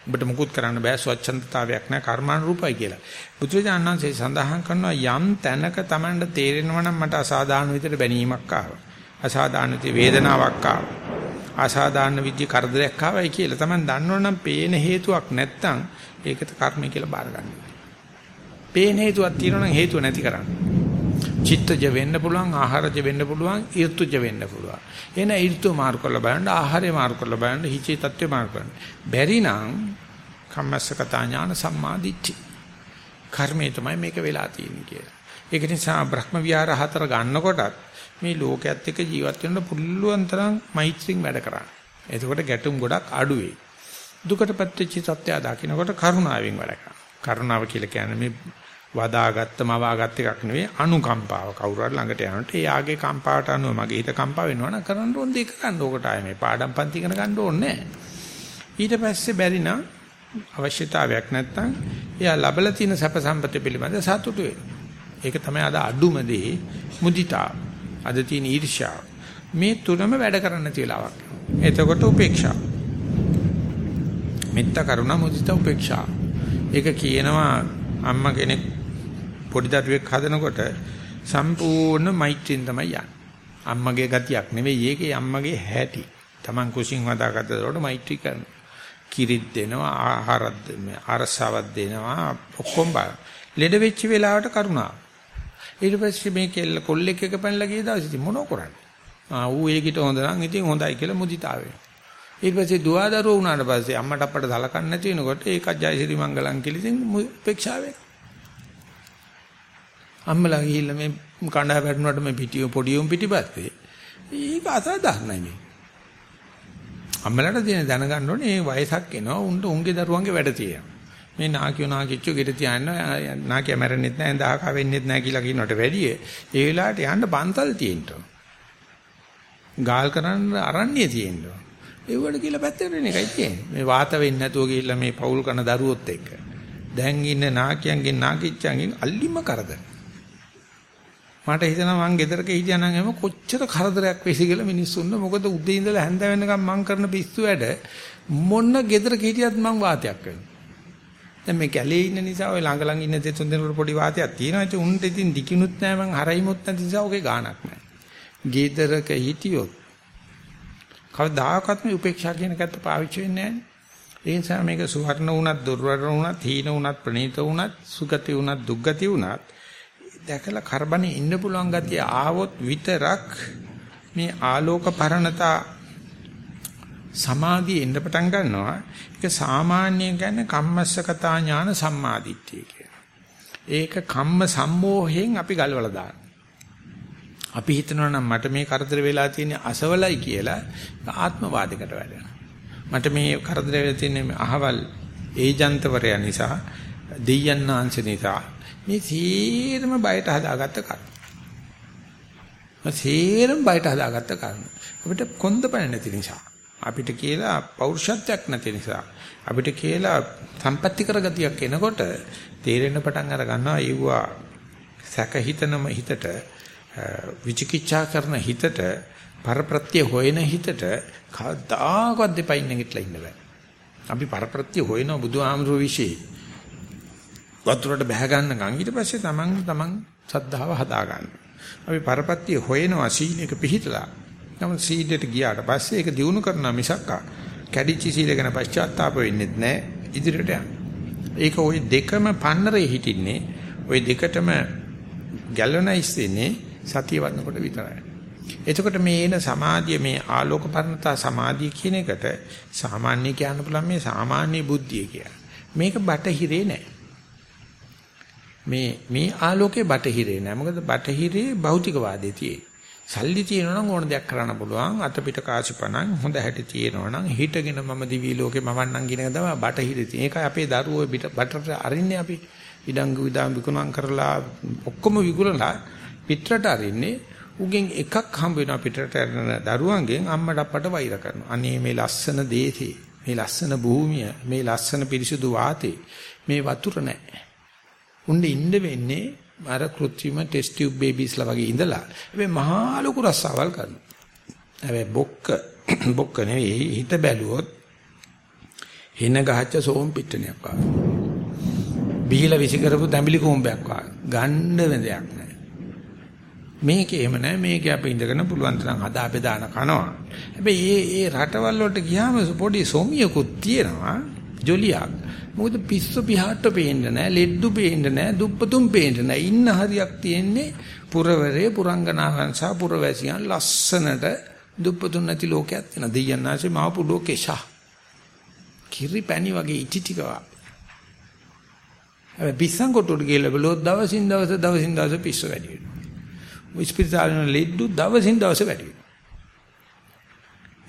ඔබට මුකුත් කරන්න බෑ ස්වච්ඡන්දතාවයක් නැහැ කර්මානුරූපයි කියලා. බුදුරජාණන්සේ සඳහන් කරනවා යම් තැනක Tamanට තේරෙනවා නම් මට අසාධාරණ විදිහට බැනීමක් ආවා. අසාධාරණ විදිහේ වේදනාවක් ආවා. අසාධාරණ විදිහේ කරදරයක් ආවයි කියලා Taman දන්නවනම් පේන හේතුවක් නැත්තම් ඒකට කර්මය කියලා බාර ගන්න. පේන හේතුවක් තියෙනවා නම් හේතුව නැති කරන්න. චිත්තජ වෙන්න පුළුවන් ආහාරජ වෙන්න පුළුවන් ඍතුජ වෙන්න පුළුවන්. එන ඍතු මාරු කරලා බලන්න ආහාරය මාරු කරලා බලන්න හිචේ தත්ත්වය මාරු කරන්න. බැරි නම් කම්මස්සකතා ඥාන සම්මාදිච්චි කර්මය තමයි මේක වෙලා තියෙන්නේ කියලා. ඒක නිසා බ්‍රහ්ම විහාර හතර ගන්නකොටත් මේ ලෝකයේත් එක්ක ජීවත් වෙන්න පුළුවන් තරම් මෛත්‍රියෙන් වැඩ කරන්න. එතකොට ගැටුම් ගොඩක් අඩු වෙයි දුකටපත් වෙච්ච සත්‍යය දකින්නකොට කරුණාවෙන් වැඩ කරන්න. කරුණාව කියලා කියන්නේ මේ වදාගත්ත මවාගත් එකක් නෙවෙයි අනුකම්පාව. කවුරු හරි ළඟට යනකොට එයාගේ කම්පාවට අනුව මගේ හිත කම්පා වෙනවා නම් කරන්න ඕන දේ කරන්න. ඕකට ආයේ මේ පාඩම් පන්ති ඉගෙන ගන්න ඕනේ ඊට පස්සේ බැරි නම් අවශ්‍යතාවයක් නැත්නම් එයා ලබලා තියෙන සැප සම්පත පිළිබඳ සතුටු ඒක තමයි අද අඩුම දේ. මුදිතා අද තියෙන ඊර්ෂ්‍යාව. මේ තුනම වැඩ කරන්න තියලාවක්. එතකොට උපේක්ෂා මෙත්ත කරුණා මුදිතා උපේක්ෂා ඒක කියනවා අම්මා කෙනෙක් පොඩි දරුවෙක් හදනකොට සම්පූර්ණ මෛත්‍රියෙන් තමයි යන්නේ. අම්මගේ ගතියක් නෙවෙයි ඒකේ අම්මගේ හැටි. Taman කුසින් හදාගත්ත දරට මෛත්‍රී කරනවා. කිරිත් දෙනවා, ආහාරත් අරසාවක් දෙනවා, ඔක්කොම බලන. ලෙඩ වෙච්ච වෙලාවට කරුණාව. ඊට පස්සේ මේ කෙල්ල කොල්ලෙක් එක පැනලා ගිය දවසේ ඉතින් මොනව කරන්නේ? ආ ඌ ඒකිට හොඳ නම් ඉතින් හොඳයි කියලා මුදිතාවය. ඊට පස්සේ දුවදරුවෝ වුණාට පස්සේ අම්මට අප්පට සලකන්නේ නැති වෙනකොට ඒකත් ජයසිරි මංගලම් කියලා ඉතින් උපේක්ෂාවෙන් අම්මලා ගිහිල්ලා මේ කණ්ඩා වැටුණාට මේ පිටිය පොඩියුම් පිටිපස්සේ ඒක අසාධාරණයි මේ. අම්මලාට දෙන දැනගන්න ඕනේ මේ වයසක් එනවා උන්ට උන්ගේ දරුවන්ගේ වැඩ තියෙනවා. මේ නාකියෝ නාකිච්චෝ ගෙට තියන්න නාකිය මැරෙන්නෙත් නැහැ දහක වෙන්නෙත් නැහැ කියලා කියනකට වැඩිය ඒ වෙලාවට යන්න පන්තල් තියෙන්න ගාල් කරන්න අරන්නේ තියෙන්න ඒවට කියලා පැත්තට වෙන එකයි තියෙන්නේ. මේ වාත වෙන්නේ නැතුව ගිහිල්ලා මේ පෞල් කරන දරුවොත් එක්ක. දැන් ඉන්න නාකියන්ගෙන් නාකිච්චන්ගෙන් අල්ලිම කරදර. මට හිතෙනවා මං ගෙදරක හිටියානම් එහෙම කොච්චර කරදරයක් වෙයිද කියලා මිනිස්සුන්ව මොකද උදේ ඉඳලා හැන්ද වෙනකම් මං කරන පිස්සු වැඩ මොන ගෙදරක හිටියත් මං වාතයක් වෙනවා. දැන් මේ කැලේ ඉන්න නිසා ඔය ළඟ ළඟ ඉන්න දෙතුන් දෙනෙකුට පොඩි වාතයක් තියෙනවා. ඉතින් උන්ට ඉතින් දිකිනුත් නැහැ මං හරයිමුත් නැති නිසා ඔගේ ගාණක් නැහැ. ගෙදරක හිටියොත් කවදාකවත් මේ උපේක්ෂා කියන කත්ත පාවිච්චි වෙන්නේ නැහැ. ඒ නිසා මේක සුවර්ණ වුණත් දුර්වර්ණ වුණත් හීන වුණත් ප්‍රණීත වුණත් සුගති වුණත් දුක්ගති වුණත් දැකලා කරබනේ ඉන්න පුළුවන් ගතිය ආවොත් විතරක් මේ ආලෝක පරණතා සමාධිය එන්න පටන් ගන්නවා. ඒක සාමාන්‍ය කියන්නේ කම්මස්සකතා ඥාන සම්මාදිට්ඨිය කියලා. ඒක කම්ම සම්මෝහයෙන් අපි ගලවලා දාන. අපි හිතනවා නම් මට මේ කරදර වෙලා තියෙන අසවලයි කියලා ආත්මවාදයකට වැඩෙනවා. මට මේ කරදර වෙලා තියෙන අහවල් ඒජන්තවරයා නිසා දෙයයන් ආංශ නිසා මේ සීරම බයට හදාගත්ත කර්ම. මේ සීරම බයට හදාගත්ත කර්ම. අපිට කොන්දපණ නැති නිසා. අපිට කියලා පෞරුෂත්වයක් නැති නිසා. අපිට කියලා සම්පත්‍ති කරගතියක් එනකොට තේරෙන පටන් අර ගන්නවා ඒවා සැක හිතනම හිතට විචිකිච්ඡා කරන හිතට පරප්‍රත්‍ය හොයන හිතට කවදාකවත් දෙපයින් නැගිටලා ඉන්න බෑ. අපි පරප්‍රත්‍ය හොයන බුදුහාමුදුරුවෝ විශ්ේ වතුරට බැහැ ගන්නකම් ඊට පස්සේ තමන් තමන් සද්ධාව හදා ගන්න. අපි පරපත්තිය හොයනවා සීලයක පිහිටලා. නමුත් සීලයට ගියාට පස්සේ ඒක දිනු කරනවා මිසක් කැඩිච්ච සීල ගැන පශ්චාත්තාප වෙන්නේ නැහැ ඉදිරියට යන්න. ඒක ওই දෙකම පන්නරේ හිටින්නේ ওই දෙකටම ගැලවනයිස් වෙන්නේ සතිය වඩනකොට විතරයි. එතකොට මේ එන සමාධිය මේ ආලෝක පරණතා සමාධිය කියන එකට සාමාන්‍ය කියන්න පුළුවන් මේ සාමාන්‍ය බුද්ධිය කියලා. මේක බටහිරේ නෑ. මේ මේ ආලෝකේ බටහිරේ නෑ. මොකද බටහිරේ භෞතිකවාදයේ tie. සල්ලි තියෙනවා නම් ඕන දෙයක් කරන්න පුළුවන්. අත පිට කාසිපණන් හොඳ හැටි තියෙනවා නම් හිටගෙන මම දිවි ලෝකේ මවන්නම් කියන එක තමයි බටහිරේ තියෙන්නේ. ඒකයි අපේ දරුවෝ බටට අරින්නේ අපි. ඉඩංගු විදාම් විකුණම් කරලා ඔක්කොම විකුණලා පිටරට අරින්නේ. උගෙන් එකක් හම්බ වෙනවා පිටරට යන දරුවන්ගෙන් අම්මට අප්පට වෛර කරනවා. අනේ මේ ලස්සන දේසේ මේ ලස්සන භූමිය, මේ ලස්සන පිරිසිදු වාතේ, මේ වතුර නැහැ. උණ්ඩ ඉන්න වෙන්නේ අර કૃත්‍රිම ටෙස්ට් ටියුබ් බේබීස්ලා වගේ ඉඳලා. හැබැයි මහා ලොකු රස්සාවල් කරනවා. හැබැයි බොක්ක බොක්ක නෙවෙයි හිත බැලුවොත් හින ගහච්ච සෝම් පිටණයක් වගේ. බීලා විසි කරපු තැඹිලි කොම්බයක් වගේ. ගන්න වෙදයක් නැහැ. මේකේ එහෙම නැහැ. මේකේ අපි ඉඳගෙන පුළුවන් තරම් හදා බෙදාන කනවා. හැබැයි මේ මේ රටවල් වලට ගියාම පොඩි සොමියකුත් තියෙනවා. ජොලියක්. මොකද පිස්සු පිහාට පේන්නේ නැහැ, ලෙඩ්ඩු පේන්නේ නැහැ, දුප්පතුම් පේන්නේ නැහැ. ඉන්න හරියක් තියෙන්නේ පුරවරේ පුරංගනාවන් සහ පුරවැසියන් ලස්සනට දුප්පතුන් නැති ලෝකයක් තියෙන. දෙයයන්ාසේ මාපු ලෝකේෂා. කිරි පැණි වගේ ඉටි ටිකවා. හැබැයි පිස්සන් කොටුවට ගිහලා බලුවොත් දවසින් දවස දවසින් දවස පිස්සු වැඩි වෙනවා. ඉස්පිරිතාලේ ලෙඩ්ඩු දවසින් දවස වැඩි වෙනවා.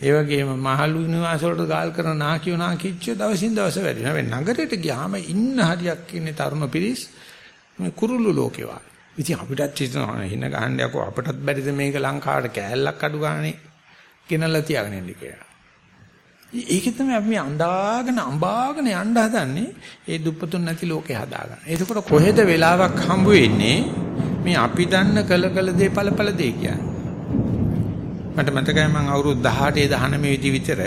ඒ වගේම මහලු නිවාස වලට ගාල් කරන නාකියෝ නාකිච්ච දවසින් දවස වැඩි වෙනවා. නගරයට ගියාම ඉන්න හරියක් ඉන්නේ තරුණ පිරිස් මේ කුරුළු ලෝකේ වගේ. ඉතින් අපිටත් හිතනවා හින ගහන්න යකෝ අපටත් බැරිද මේක ලංකාවට කෑල්ලක් අඩු ගානේ ගෙනල්ලා තියාගෙන ඉන්න කියලා. ඒක තමයි අපි අඬාගෙන අඹාගෙන යන්න හදන්නේ ඒ දුප්පතුන් නැති ලෝකේ හදාගන්න. එතකොට කොහෙද වෙලාවක් හම්බ වෙන්නේ මේ අපි දන්න කල කල දේ ඵලඵල දේ කියන්නේ. මට මතකයි මම අවුරුදු 18 19 විදි විතර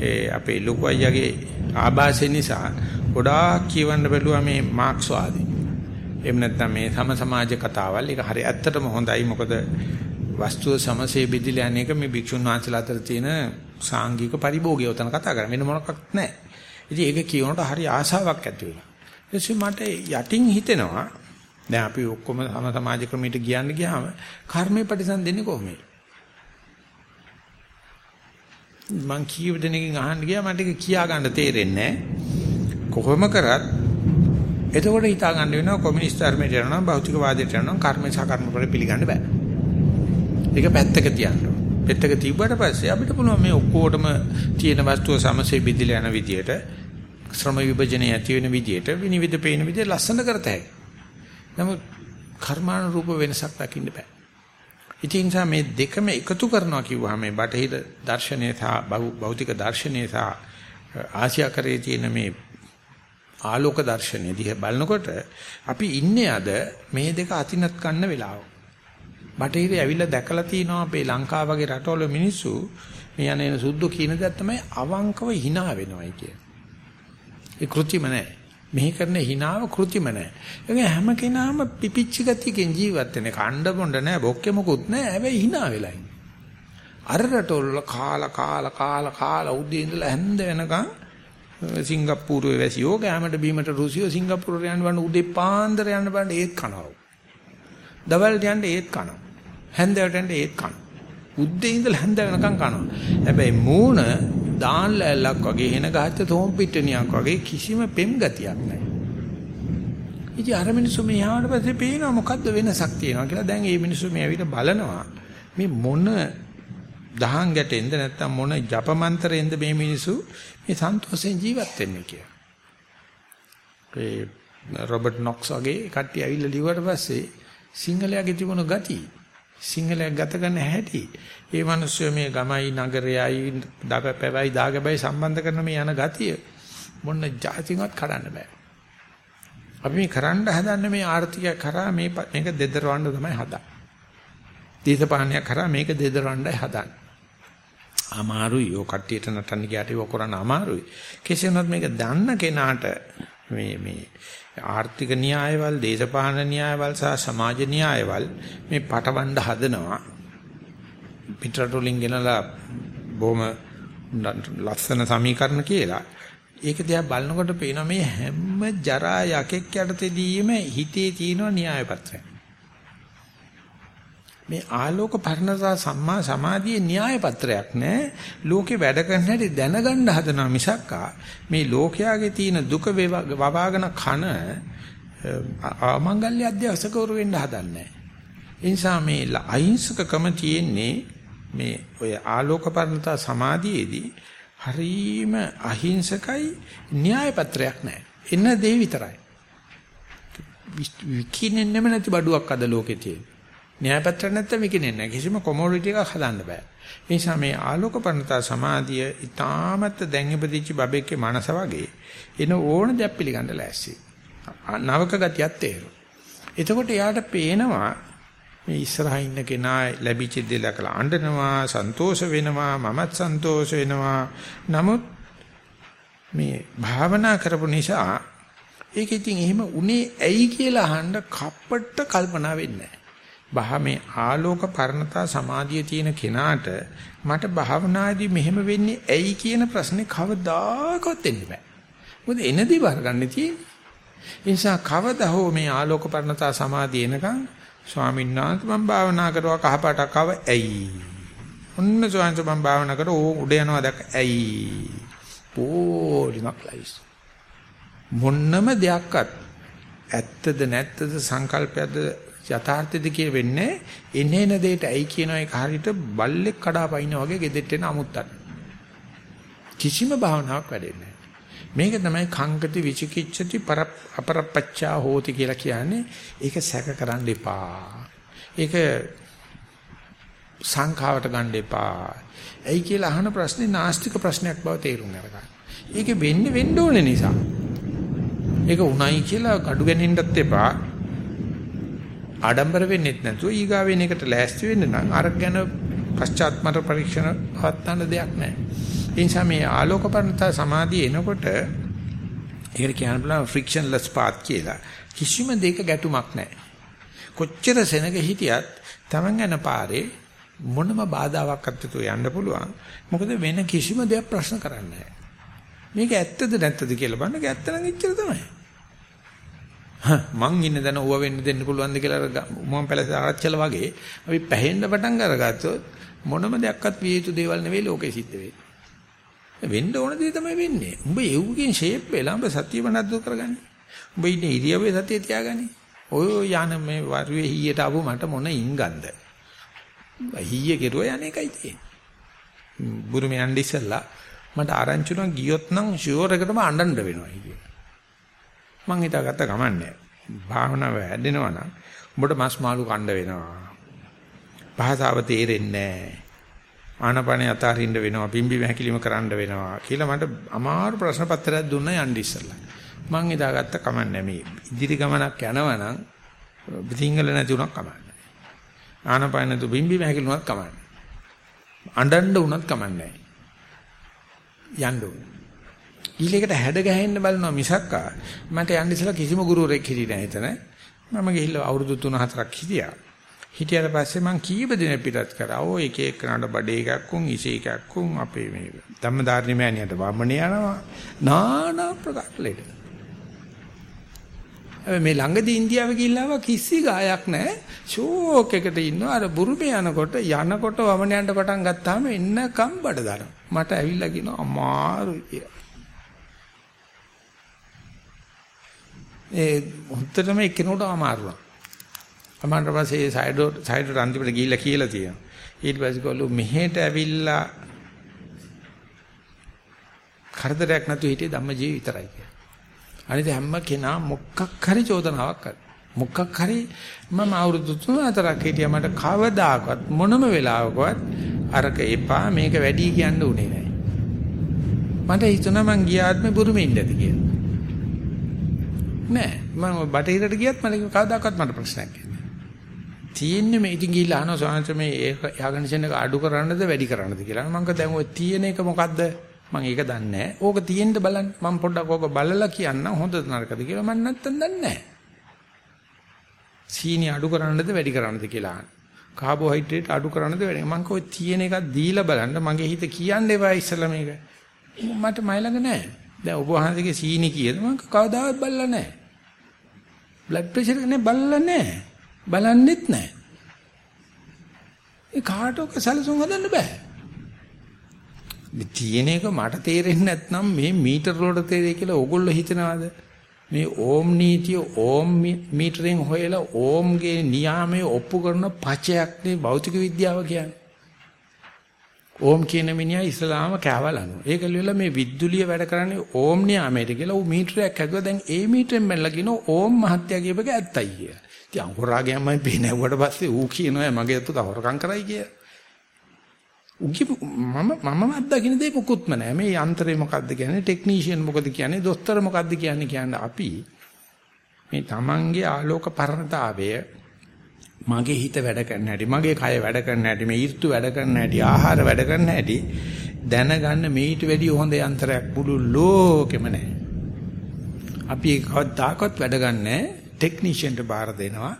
ඒ අපේ ලොකු අයියාගේ ආభాසය නිසා ගොඩාක් කියවන්න බැලුවා මේ මාක්ස්වාදී. එහෙම නැත්නම් මේ සම සමාජ කතාවල්. ඒක හරි ඇත්තටම හොඳයි. මොකද වස්තුව සමසේ බෙදිලා යන එක මේ භික්ෂුන් වහන්සේලා අතර තියෙන සාංගික පරිභෝගය උතන කතා කරන්නේ. වෙන මොනක්වත් නැහැ. ඉතින් ඒක කියනකොට හරි ආසාවක් ඇති වෙනවා. ඊට මට යටින් හිතෙනවා දැන් අපි ඔක්කොම සම සමාජ ක්‍රමයට ගියන්න ගියාම කර්මේ ප්‍රතිසන් දෙන්නේ කොහොමද? මං කීව දෙනකින් අහන්න ගියා මට ඒක කියා ගන්න තේරෙන්නේ කොහොම කරත් එතකොට හිතා ගන්න වෙනවා කොමියුනිස්ට් ධර්මයට යනවා භෞතිකවාදයට යනවා කර්ම සහ කර්මඵල පිළිගන්න බෑ. ඒක පැත්තක තියන්න. පැත්තක තිබ්බට පස්සේ අපිට පුළුවන් මේ ඔක්කොටම තියෙන වස්තුව සමසේ බෙදලා යන විදියට ශ්‍රම විභජනය ඇති වෙන විදියට විනිවිද පේන විදියට ලස්සන කරත හැකියි. නමුත් කර්මානුරූප වෙනසක් දකින්න බෑ. ඉතින් මේ දෙකම එකතු කරනවා කිව්වහම මේ බටහිර දර්ශනය සහ භෞතික දර්ශනය සහ ආසියාකරයේ තියෙන මේ ආලෝක දර්ශනය දිහා බලනකොට අපි ඉන්නේ අද මේ දෙක අතිනත් ගන්න වෙලාව. බටහිරේ ඇවිල්ලා දැකලා තිනවා අපේ ලංකාව වගේ රටවල මිනිස්සු මේ යන සුද්ධ කියන දේ තමයි අවංකව hina වෙනවයි කියන්නේ. ඒ કૃත්‍රිම නැහැ. මෙහි කරන හිනාව કૃතිම නැහැ. ඒක හැම කෙනාම පිපිච්ච ගතියකින් ජීවත් වෙන්නේ. කණ්ඩ බොණ්ඩ නැහැ, බොක්කේ මොකුත් නැහැ. හැබැයි hina වෙලා ඉන්නේ. අර රටවල කාලා කාලා කාලා කාලා උදේ ඉඳලා හැන්ද වෙනකන් සිංගප්පූරුවේ වැසියෝ ගෑමට බීමට රුසියෝ සිංගප්පූරුවට යන්න බෑ උදේ පාන්දර යන්න බෑ ඒත් කනවා. දවල්ට යන්න ඒත් කනවා. හැන්දට යන්න ඒත් කනවා. උද්දේ ඉඳලා හැන්ද වෙනකන් කනවා. හැබැයි මූණ දාන් ලැල්ලක් වගේ හෙන ගහච්ච තෝම් පිටණියක් වගේ කිසිම පෙම් ගතියක් නැහැ. ඉතින් අර මිනිස්සු මේ ආවට පස්සේ පේනවා මොකද්ද වෙනසක් තියෙනවා කියලා. දැන් මේ මිනිස්සු මේ ඇවිල්ලා බලනවා මේ මොන දහං ගැටෙන්ද නැත්තම් මොන ජප මන්ත්‍රයෙන්ද මේ මිනිස්සු මේ සන්තෝෂෙන් ජීවත් වෙන්නේ කියලා. ඒ රොබර්ට් නොක්ස් වගේ කට්ටිය ඇවිල්ලා ලිව්වට පස්සේ සිංහලයාගේ තිබුණු ගතිය සිංහලයක් ගත කරන හැටි. ඒ මිනිස්සු මේ ගමයි නගරයයි දපපැවයි දාගබයි සම්බන්ධ කරන මේ යන ගතිය මොන જાතිවත් කඩන්න බෑ. අපි මේ කරන්න හදන්නේ මේ ආර්ථිකය කරා මේ මේක දෙදරවන්න තමයි හදන්නේ. දේශපාලනය කරා මේක දෙදරවන්නයි හදන්නේ. අමාරුයි. ඔය කට්ටියට නටන්න ගියාට ඒක කරන්න අමාරුයි. කෙසේ වුණත් මේක දන්න කෙනාට මේ මේ ආර්ථික න්‍යායවල, දේශපාලන න්‍යායවල සහ සමාජ න්‍යායවල මේ පටවන්න හදනවා. පිටරටවලින් ගෙනලා බොහොම ලස්සන සමීකරණ කියලා. ඒක දිහා බලනකොට පේනවා මේ හැම ජරා යකෙක් යටතේදීම හිතේ තියෙන න්‍යාය පත්‍රය. මේ ආලෝක පරිණතා සම්මා සමාධියේ න්‍යාය පත්‍රයක් නෑ. ලෝකේ වැඩ කරන හැටි දැනගන්න හදනවා මිසක්කා මේ ලෝකයාගේ තියෙන දුක වවාගෙන කන අමංගල්‍ය අධ්‍යක්ෂකවරු වෙන්න හදන්නේ? ඒ නිසා මේ අහිංසකකම තියෙන්නේ මේ ඔය ආලෝක පරිණතා සමාධියේදී හරීම අහිංසකයි න්‍යාය පත්‍රයක් නෑ. එන්න දේ විතරයි. විකිනෙන්නෙම නැති බඩුවක් අද ලෝකේ තියෙන්නේ. න්‍යායපත්‍ර නැත්තම් විකිනෙන්නේ නැහැ. කිසිම කොමෝඩිටි එකක් හදන්න බෑ. ඒ නිසා මේ ආලෝක පරණතා සමාධිය ඊටාමත් දැන් ඉපදිච්ච බබෙක්ගේ මනස වගේ එන ඕන දෙයක් පිළිගන්න ලෑස්ති. නවක ගතියක් තේරෙනවා. එතකොට එයාට පේනවා මේ ඉස්සරහා ඉන්න කෙනා ලැබිච්ච දේ දැකලා අඬනවා, සන්තෝෂ වෙනවා, මමත් සන්තෝෂ වෙනවා. නමුත් මේ භාවනා කරපු නිසා ඒක ඉතින් එහෙම උනේ ඇයි කියලා අහන්න කප්පට කල්පනා වෙන්නේ නැහැ. මේ ආලෝක පරණතා සමාධිය තියෙන කෙනාට මට භාවනාදී මෙහෙම වෙන්නේ ඇයි කියන ප්‍රශ්නේ කවදාකවත් එන්න බෑ. මොකද එනදී බාරගන්න තියෙන්නේ. ඒ නිසා කවදා හෝ මේ ආලෝක පරණතා සමාධිය එනකන් ස්වාමීන් වහන්සේ මම භාවනා කරුවා කහපාටක් ආව ඇයි? ඔන්න ස්වාමීන් වහන්සේ මම භාවනා කරා ඕ උඩ යනවා දැක්ක ඇයි? පොලිමක් ලයිස්. මොන්නම දෙයක්වත් ඇත්තද නැත්තද සංකල්පයක්ද යථාර්ථද කිය වෙන්නේ එනේන දෙයට ඇයි කියන එක හරියට බල්ලෙක් කඩාපයින්න වගේ ගෙදෙට්ට එන අමුත්තක්. කිසිම භාවනාවක් වැඩෙන්නේ මේක තමයි කංකති විචිකිච්ඡති අපරපච්චා හෝති කියලා කියන්නේ. ඒක සැක කරන්න එපා. ඒක සංඛාවට ගන්න එපා. ඇයි කියලා අහන ප්‍රශ්නේ නාස්තික ප්‍රශ්නයක් බව තේරුම් ගන්න. ඒක වෙන්නේ වෙන්න ඕනේ නිසා. ඒක උණයි කියලා gadu ගැනින්නත් එපා. ආඩම්බර වෙන්නෙත් නැතුව ඊගාවෙන එකට ලෑස්ති වෙන්න නම් අර ගැන පශ්චාත්මර පරීක්ෂණ හවත්තන්න දෙයක් නැහැ. ඒ නිසා මේ ආලෝකපරණතා සමාධිය එනකොට ඒකට කියන්න බලන ෆ්‍රික්ෂන්ලස් පාත් කියලා. කිසිම දෙයක ගැටුමක් නැහැ. කොච්චර සෙනග හිටියත් Taman යන පාරේ මොනම බාධාවක් අත්‍යතෝ යන්න පුළුවන්. මොකද වෙන කිසිම දෙයක් ප්‍රශ්න කරන්නේ මේක ඇත්තද නැත්තද කියලා බලන්න ඇත්ත නම් ඉච්චර තමයි. මං ඉන්න දැන ඌව වෙන්න දෙන්න පුළුවන්ද කියලා මොම් පැලස ආරච්චල වගේ අපි පැහෙන්න පටන් අරගත්තොත් මොනම දෙයක්වත් විය යුතු දේවල් නෙවෙයි ලෝකේ සිද්ධ වෙන්නේ. වෙන්න ඕන දේ තමයි වෙන්නේ. උඹ එව්ගෙන් ෂේප් වෙලා උඹ සතිය වනද්දු කරගන්නේ. උඹ ඉන්නේ ඉරියව්වේ සතිය තියාගන්නේ. ඔය යන මේ වරුවේ හීයට ආපු මට මොන ඉංගන්ද. හීයේ කෙරුවා යන්නේ එකයි තියෙන්නේ. බුරුමේ යන්න ඉස්සෙල්ලා මට ආරංචි වුණා ගියොත් නම් ෂුවර් එකටම අඬන්න වෙනවා කියලා. මං හිතාගත්ත කමන්නේ. භාවනාව වැඩෙනවා නම් උඹට මස් මාළු කණ්ඩ වෙනවා. භාෂාව තේරෙන්නේ නැහැ. ආනපනේ අතාරින්න වෙනවා පිම්බි මහැකිලිම කරන්න වෙනවා කියලා මට අමාරු ප්‍රශ්න පත්‍රයක් දුන්න යන්න ඉස්සලා මං එදාගත්ත කමන්නේ මේ ඉදිරි ගමනක් යනවා නම් සිංහල නැති උනක් කමන්නේ ආනපන තු පිම්බි මහැකිලුණත් කමන්නේ අඬන්න උනත් කමන්නේ යන්න ඕන ඊළඟට හැඩ ගැහෙන්න බලනවා මිසක්කා මට යන්න ඉස්සලා කිසිම ගුරුවරයෙක් හිටියේ නැහැ එතන මම ගිහිල්ලා අවුරුදු 3-4ක් හිටියා හිටියට පස්සේ මං කීප දිනක් පිටත් කරා. ඕ එක එකනට බඩේ එකක් උන් ඉසේ එකක් උන් අපේ මේ ධම්මදාර්ණි මෑණියට වම්මනේ යනවා. නානා ප්‍රකාර ලෙඩ. මේ ළඟදී ඉන්දියාවේ ගිහිල්ලාම කිසි ගායක් නැහැ. ෂෝක් එකට ඉන්නවා. අර බුරුමේ යනකොට යනකොට වමන යන්න පටන් ගත්තාම එන්නකම් බඩ දානවා. මට ඇවිල්ලා කියනවා අමාරුයි කියලා. ඒ හොත්තටම එක්කෙනෙකුට අමාරුයි. අමාරුට පස්සේ සයිඩ් සයිඩ් අන්තිමට ගිහිල්ලා කියලා තියෙනවා. ඊට පස්සේ කොල්ලු මෙහෙට ඇවිල්ලා කරදරයක් නැතුව හිටියේ ධම්මජීවි විතරයි කියලා. අනිත් හැම කෙනා මොකක් හරි චෝදනාවක් කරා. මොකක් හරි මම අවුරුදු 3-4ක් හිටියා මට කවදාකවත් මොනම වෙලාවකවත් අරක එපා මේක වැඩි කියන්න උනේ නැහැ. මට හිතුණා මං ගියාත්මේ බුරුමේ ඉන්නද කියලා. නෑ මම බටහිරට ගියත් මට කවදාකවත් මට ප්‍රශ්නයක් නෑ. තියෙන්නේ මේ ඉතින් ගිහිල්ලා අහනවා සාංශ මේ ඒක යාගනිෂන් එක අඩු කරන්නද වැඩි කරන්නද කියලා. මම කිව්වා දැන් ඔය තියෙන එක මොකද්ද? මම ඒක දන්නේ නැහැ. ඕක තියෙන්න බලන්න. මම පොඩ්ඩක් ඕක බලලා කියන්නම් හොඳද නරකද කියලා මම නැත්තම් දන්නේ නැහැ. සීනි අඩු කරන්නද වැඩි කරන්නද කියලා. කාබෝහයිඩ්‍රේට් අඩු කරන්නද වැඩි. මම කිව්වා තියෙන එකක් දීලා බලන්න. මගේ හිත කියන්න එපා ඉස්සලා මේක. මට මයිලඟ නැහැ. දැන් ඔබ වහන්සේගේ සීනි කීයද මම කවදාවත් බලලා නැහැ. බ්ලඩ් ප්‍රෙෂර් එක නේ බලලා නැහැ. බලන්නෙත් නැහැ. ඒ කාටවත් සැලසුම් හදන්න බෑ. මේ තියෙන එක මට තේරෙන්නේ නැත්නම් මේ මීටර වලට තේරෙයි කියලා ඕගොල්ලෝ හිතනවාද? මේ ඕම් නීතිය ඕම් මීටරෙන් හොයලා ඕම්ගේ නියාමයේ ඔප්පු කරන පචයක් නේ භෞතික විද්‍යාව කියන්නේ. ඕම් කියන මිනිහා ඉස්ලාම කෑවලනු. ඒක ලියලා මේ විද්දුලිය වැඩ කරන්නේ ඕම් නියාමයට කියලා ඌ මීටරයක් හැදුවා. දැන් ඒ මීටරෙන් බැලලා කියන ඕම් මහත්ය කියපක ඇත්තයි කියලා. ඉතින් හොරාගෑමයි පේනවට පස්සේ ඌ කියනවා මගේ පුතා හොරකම් කරයි කියලා. උගි මම මම අත්දකින්න දෙයක් මොකුත්ම නැහැ. මේ යන්ත්‍රය මොකද්ද කියන්නේ? ටෙක්නීෂියන් මොකද කියන්නේ? දොස්තර මොකද්ද කියන්නේ කියන්නේ අපි මේ Tamange ආලෝක පරණතාවය මගේ හිත වැඩ කරන හැටි, මගේ කය වැඩ කරන හැටි, මේ ඍතු වැඩ කරන හැටි, ආහාර වැඩ කරන හැටි දැනගන්න මේට වැඩිය හොඳ යන්ත්‍රයක් මුළු ලෝකෙම නැහැ. අපි ඒක කවදාකවත් වැඩ ගන්නෑ. ටෙක්නීෂියන්ට බාර දෙනවා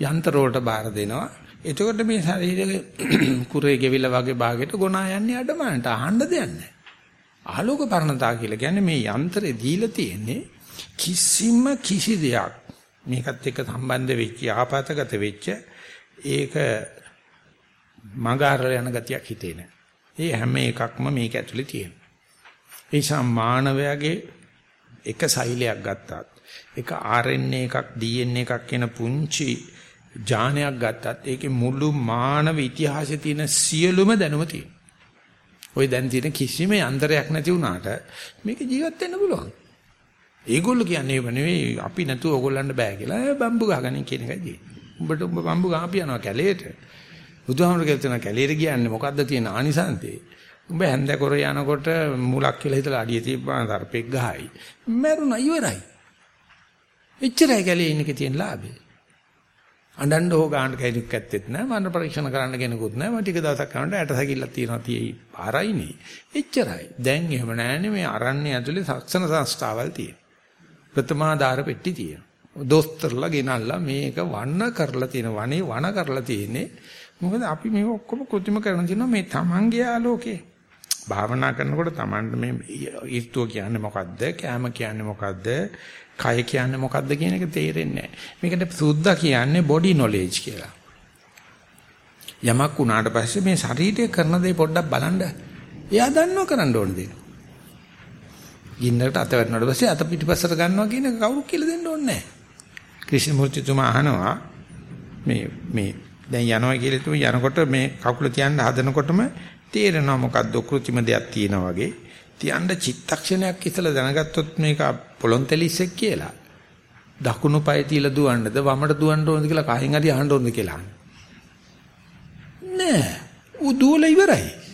යන්ත්‍ර වලට බාර දෙනවා. එතකොට මේ ශරීරයේ කුරේ ගෙවිලා වගේ භාගයට ගොනා යන්නේ අඩමනට අහන්න දෙයක් නැහැ. ආලෝක පරණතා කියලා කියන්නේ මේ යන්ත්‍රේ දීලා තියෙන්නේ කිසිම කිසි දෙයක් මේකත් එක්ක සම්බන්ධ වෙච්ච ආපතගත වෙච්ච ඒක මගාරල යන ගතියක් හිතේ නැහැ ඒ හැම එකක්ම මේක ඇතුලේ තියෙනවා. ඒ නිසා මානවයාගේ එක සෛලයක් ගත්තත් එක RNA එකක් DNA එකක් කියන පුංචි ඥානයක් ගත්තත් ඒකේ මුළු මානව ඉතිහාසයේ තියෙන සියලුම දැනුම තියෙනවා. ওই දැන් තියෙන කිසිම යන්ත්‍රයක් නැති වුණාට මේක ජීවත් වෙන්න පුළුවන්. ඒගොල්ලෝ කියන්නේ ඒව නෙවෙයි අපි නැතුව ඕගොල්ලන්ට බෑ කියලා බම්බු ගහගන්න කියන එකයි තියෙන්නේ. උඹට උඹ බම්බු ගහපි යනවා කැලේට. බුදුහාමුදුරුවෝ කියන කැලේට කියන්නේ මොකද්ද තියෙන ආනිසන්තේ? උඹ හැන්ද කොර යනකොට මුලක් කියලා හිතලා අඩිය තියපුවා තරපෙක් ගහයි. මැරුණා ඉවරයි. එච්චරයි කැලේ ඉන්නකේ තියෙන ලාභේ. අඬන්න හො ගන්න කෙනෙක් ඇත්තෙත් නෑ මරණ පරීක්ෂණ කරන්න කෙනෙකුත් නෑ මම ටික දවසක් කරනකොට ඇට සැකිල්ලක් තියෙනවා තියෙයි පාරයිනේ එච්චරයි දැන් එහෙම නෑනේ මේ අරන්නේ ඇතුලේ සක්සන සංස්ථාවල් තියෙන ප්‍රථමාදාර පෙට්ටි තියෙන දොස්තරලා ගෙනල්ලා මේක වන්න කරලා තියෙන වනේ වණ කරලා තියෙන්නේ මොකද අපි මේ ඔක්කොම કૃතිම කරන දිනවා මේ තමන්ගේ ආලෝකේ. භාවනා කරනකොට තමන්ට මේ ඊර්තුව කියන්නේ මොකද්ද? කැම කියන්නේ මොකද්ද? කය කියන්නේ මොකද්ද කියන එක තේරෙන්නේ නැහැ. මේකට සුද්ධ කියන්නේ බොඩි නොලෙජ් කියලා. යමක් වුණාට පස්සේ මේ ශරීරය කරන දේ පොඩ්ඩක් බලන්න. එයා දන්නව කරන්න ඕන දේ. ගින්නකට අත වැටුණාට පස්සේ අත පිටිපස්සට ගන්නවා කියන එක කවුරු කියලා දෙන්න ඕනේ නැහැ. ක්‍රිෂ්ණමූර්තිතුමා අහනවා මේ මේ දැන් යනවා කියලා තුම යනකොට මේ කකුල තියන්න හදනකොටම තේරෙනවා මොකද්ද කෘත්‍රිම දෙයක් තියෙනා වගේ. තියන්න චිත්තක්ෂණයක් ඉතලා දැනගත්තොත් මේක පොලොන්තෙලිස්සෙක් කියලා. දකුණු පාය තියලා දුවන්නද වමට දුවන්න ඕනද කියලා කහින් හරි අහන්න ඕනද කියලා. නෑ. උදුවල ඉවරයි.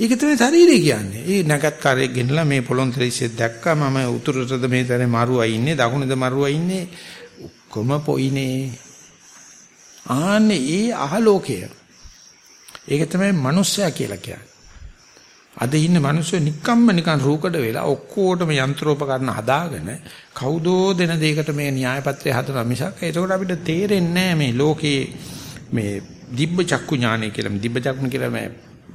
ඒක තමයි ශරීරය කියන්නේ. ඒ නැගත් කාර්යයක් ගෙනලා මේ පොලොන්තෙලිස්සෙක් දැක්කා මම උතුරටද මේ තැනේ මරුවා ඉන්නේ දකුණේද මරුවා ඉන්නේ ඔක්කොම පොයිනේ ආන්නේ ඒ අහලෝකය. ඒක තමයි මිනිස්සයා කියලා කියන්නේ. අද ඉන්න මිනිස්සු නිකම්ම නිකන් රූකඩ වෙලා ඔක්කොටම යන්ත්‍රෝපකරණ හදාගෙන කවුදෝ දෙන දෙයකට මේ න්‍යාය පත්‍රය හදනවා මිසක් ඒකට අපිට තේරෙන්නේ මේ ලෝකේ මේ දිබ්බ චක්කු ඥානය කියලා දිබ්බ චක්කු කියලා මේ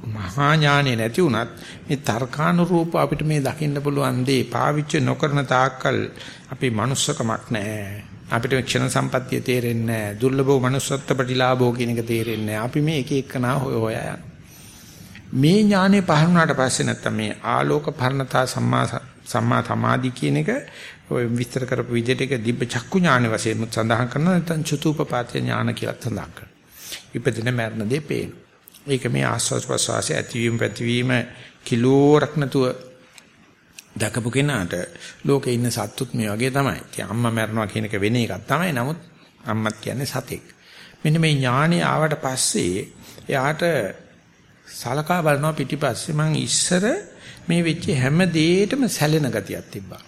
මහා ඥානෙ නැති වුණත් මේ තර්කානුරූප අපිට මේ දකින්න පුළුවන් දේ පාවිච්චි නොකරන තාක්කල් අපි manussකමක් නැහැ අපිට ක්ෂණ සම්පත්තිය තේරෙන්නේ නැහැ. දුර්ලභව manussත්ත්ව ප්‍රතිලාභෝ කියන එක තේරෙන්නේ නැහැ. අපි මේ එක එකනා හොය හොයා යනවා. මේ ඥානෙ පහරුණාට පස්සේ නැත්තම් මේ ආලෝක පරණතා සම්මා සම්මා සමාධි කියන එක ඔය විස්තර කරපු විදිහට ඒක දිබ්බ චක්කු ඥාන වශයෙන් සඳහන් කරනවා නැත්නම් චතුූපපාත්‍ය ඥාන කියලා සඳහන් කරනවා. ඉපදෙන මරණ දෙ පේන. ඒක මේ ආස්වාද ප්‍රසවාසය ඇතිවීම පැතිවීම කිලෝරක් නැතුව දැකපු කෙනාට ලෝකේ ඉන්න සත්තුත් මේ වගේ තමයි. ඉතින් අම්මා මැරනවා කියන එක වෙන එකක් තමයි. නමුත් අම්මත් කියන්නේ සතෙක්. මෙන්න මේ ඥාණي ආවට පස්සේ එයාට සලකා බලනවා පිටිපස්සේ මං ඉස්සර මේ වෙච්ච හැම දෙයකටම සැලෙන ගතියක් තිබ්බා.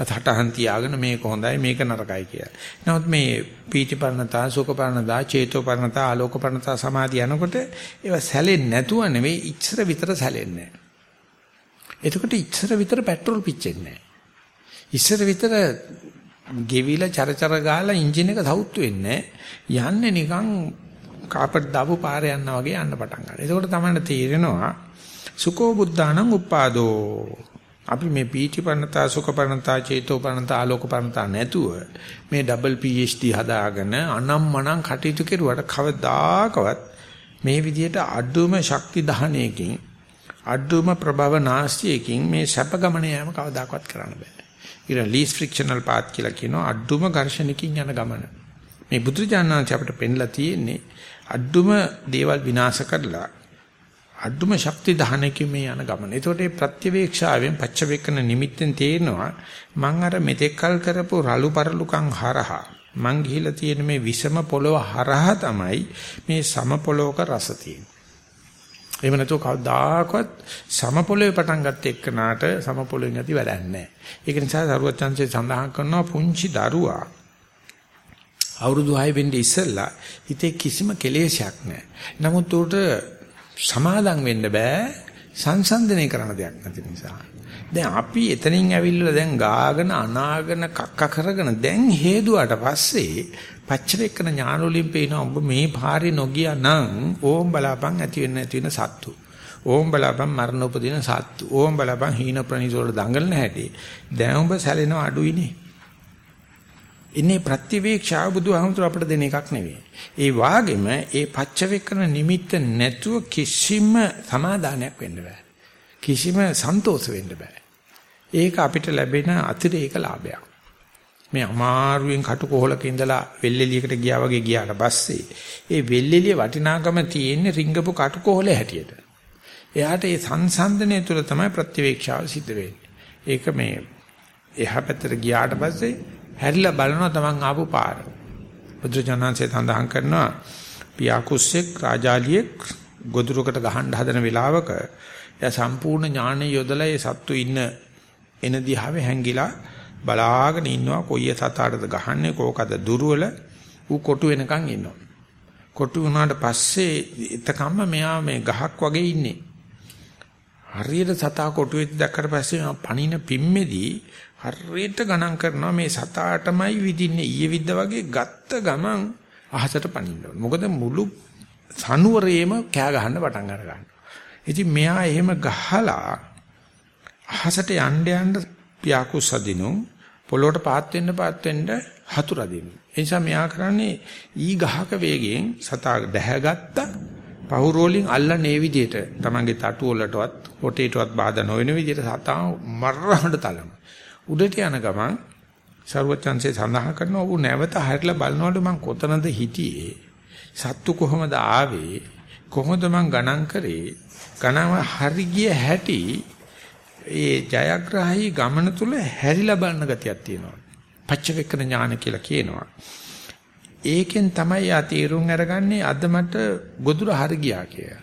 අතහටහන් තියාගෙන මේක හොඳයි මේක නරකයි කියලා. නමුත් මේ පීතිපරණතා, සුඛපරණතා, චේතෝපරණතා, ආලෝකපරණතා සමාධිය යනකොට ඒවා සැලෙන්නේ නැතුව නෙවෙයි ඉස්සර විතර සැලෙන්නේ නැහැ. එතකොට ඉස්සර විතර පෙට්‍රල් පිච්චෙන්නේ නැහැ. ඉස්සර විතර ගෙවිලා චරචර ගාලා එන්ජින් එක සවුත් වෙන්නේ යන්නේ නිකන් කාපට් දාපු පාරේ යනවා වගේ යන්න පටන් ගන්නවා. එතකොට තමයි තේරෙනවා සුකෝ බුද්ධානං උපාදෝ අපි මේ පීටි පන්නතා සුඛ පන්නතා චේතෝ පන්නතා ආලෝක පන්නතා නැතුව මේ ඩබල් PhD හදාගෙන අනම්මනම් කටයුතු කෙරුවට කවදාකවත් මේ විදිහට අඩුම ශක්ති දහණයකින් අඩුම ප්‍රභව නාස්තියකින් මේ සැප ගමන යෑම කවදාකවත් කරන්න බෑ. ඊට ලීස් ෆ්‍රික්ෂනල් පාත් කියලා කියනවා අඩුම ඝර්ෂණකින් යන ගමන. මේ බුදුජානනාංශ අපිට පෙන්ලා තියෙන්නේ අඩුම දේවල් විනාශ කරලා අඩුම ශක්ති දහනකින් මේ යන ගමන. ඒතකොට මේ ප්‍රත්‍යවේක්ෂාවෙන් පච්චවේකන නිමිත්තෙන් තේරෙනවා මං අර මෙතෙක්කල් කරපු රළු පරලුකම් හරහා මං ගිහිලා තියෙන මේ විෂම පොළව හරහා තමයි මේ සම පොළවක රස තියෙන්නේ. එහෙම නැතුව කවදාකවත් සම පොළවේ පටන් ගත්ත එක්කනාට සම පොළවෙන් ඇති වැඩක් නැහැ. ඒක නිසා සරුවත් chance සඳහන් කරනවා පුංචි දරුවා අවුරුදු 6 වෙන්නේ ඉස්සෙල්ලා හිතේ කිසිම කෙලෙසයක් නැහැ. නමුත් උට සමාදම් වෙන්න බෑ සංසන්දනය කරන දෙයක් නැති නිසා. දැන් අපි එතනින් ඇවිල්ලා දැන් ගාගෙන අනාගෙන කක්ක කරගෙන දැන් හේදුවාට පස්සේ පච්චවේකන ඥාන වලින් පේනවා ඔබ මේ පාරේ නොගියා නම් ඕම් බලාපන් ඇති වෙන්න ඇති වෙන සත්තු. ඕම් බලාපන් මරණ උපදින සත්තු. ඕම් බලාපන් හීන ප්‍රනිසෝල දඟලන හැටි. දැන් ඔබ සැලෙනව අඩුයිනේ. ඉන්නේ ප්‍රතිවේක්ෂා බුදුහමතුරු අපිට දෙන එකක් නෙවෙයි. ඒ වාගෙම ඒ පච්චවේකන නිමිත්ත නැතුව කිසිම සමාදානයක් වෙන්න බෑ. කිසිම සන්තෝෂ වෙන්න බෑ. ඒක අපිට ලැබෙන අතිරේක ලාභයක්. මේ අමාරුවෙන් කටුකොහලක ඉඳලා වෙල්ෙලියකට ගියා වගේ ගියාට පස්සේ ඒ වෙල්ෙලිය වටිනාකම තියෙන්නේ රිංගපු කටුකොහලේ හැටියට. එයාට ඒ සංසන්දනය තුළ තමයි ප්‍රතිවේක්ෂාව සිද්ධ වෙන්නේ. ඒක මේ එහා පැත්තට ගියාට පස්සේ හැරිලා බලනවා තමන් ආපු පාර. බුදුජානන්සේ සඳහන් කරනවා පියාකුස්සෙක් රාජාලියෙක් ගොදුරකට ගහන්න හදන වෙලාවක එයා සම්පූර්ණ ඥාණය යොදලා ඒ සත්තු ඉන්න එන දිහාවේ හැංගිලා බලාගෙන ඉන්නවා කොයි සතාටද ගහන්නේ කෝකද දුර්වල ඌ කොටු වෙනකන් ඉන්නවා. කොටු වුණාට පස්සේ එතකම්ම මෙයා මේ ගහක් වගේ ඉන්නේ. හරියට සතා කොටු වෙච්ච දැක්කට පස්සේ පණින පිම්මේදී හරියට ගණන් කරනවා මේ සතාටමයි විදින්නේ ඊයේ විද්ද වගේ ගත්ත ගමන් අහසට පනින්න ඕනේ. මොකද මුළු සනුවරේම කෑ ගහන්න පටන් අර ගන්නවා. ඉතින් මෙයා එහෙම ගහලා අහසට යන්න යන්න පියාකුස් අදිනු පොළොවට පාත් වෙන්න පාත් වෙන්න හතුර අදිනු. ඒ නිසා මෙයා කරන්නේ ඊ ගහක වේගයෙන් සතා දැහැගත්ත පහුරෝලින් අල්ලන්නේ මේ විදිහට. Tamange තටු වලටවත් හොටේටවත් බාධා නොවන විදිහට සතා මරහඬ තලනවා. උඩට යන ගමන් ਸਰවචන්සේ සඳහන් කරනවා ඌ නැවත හැරිලා බලනකොට මං කොතනද හිටියේ? සත්තු කොහමද ආවේ? කොහොමද මං ගණන් කරේ? ගණන හරි ගිය හැටි ඒ ජයග්‍රහී ගමන තුල හැරිලා බලන ගතියක් තියෙනවා. පච්චවෙක්කන ඥාන කියලා කියනවා. ඒකෙන් තමයි යා තීරුම් අරගන්නේ අද මට ගොදුර හරි ගියා කියලා.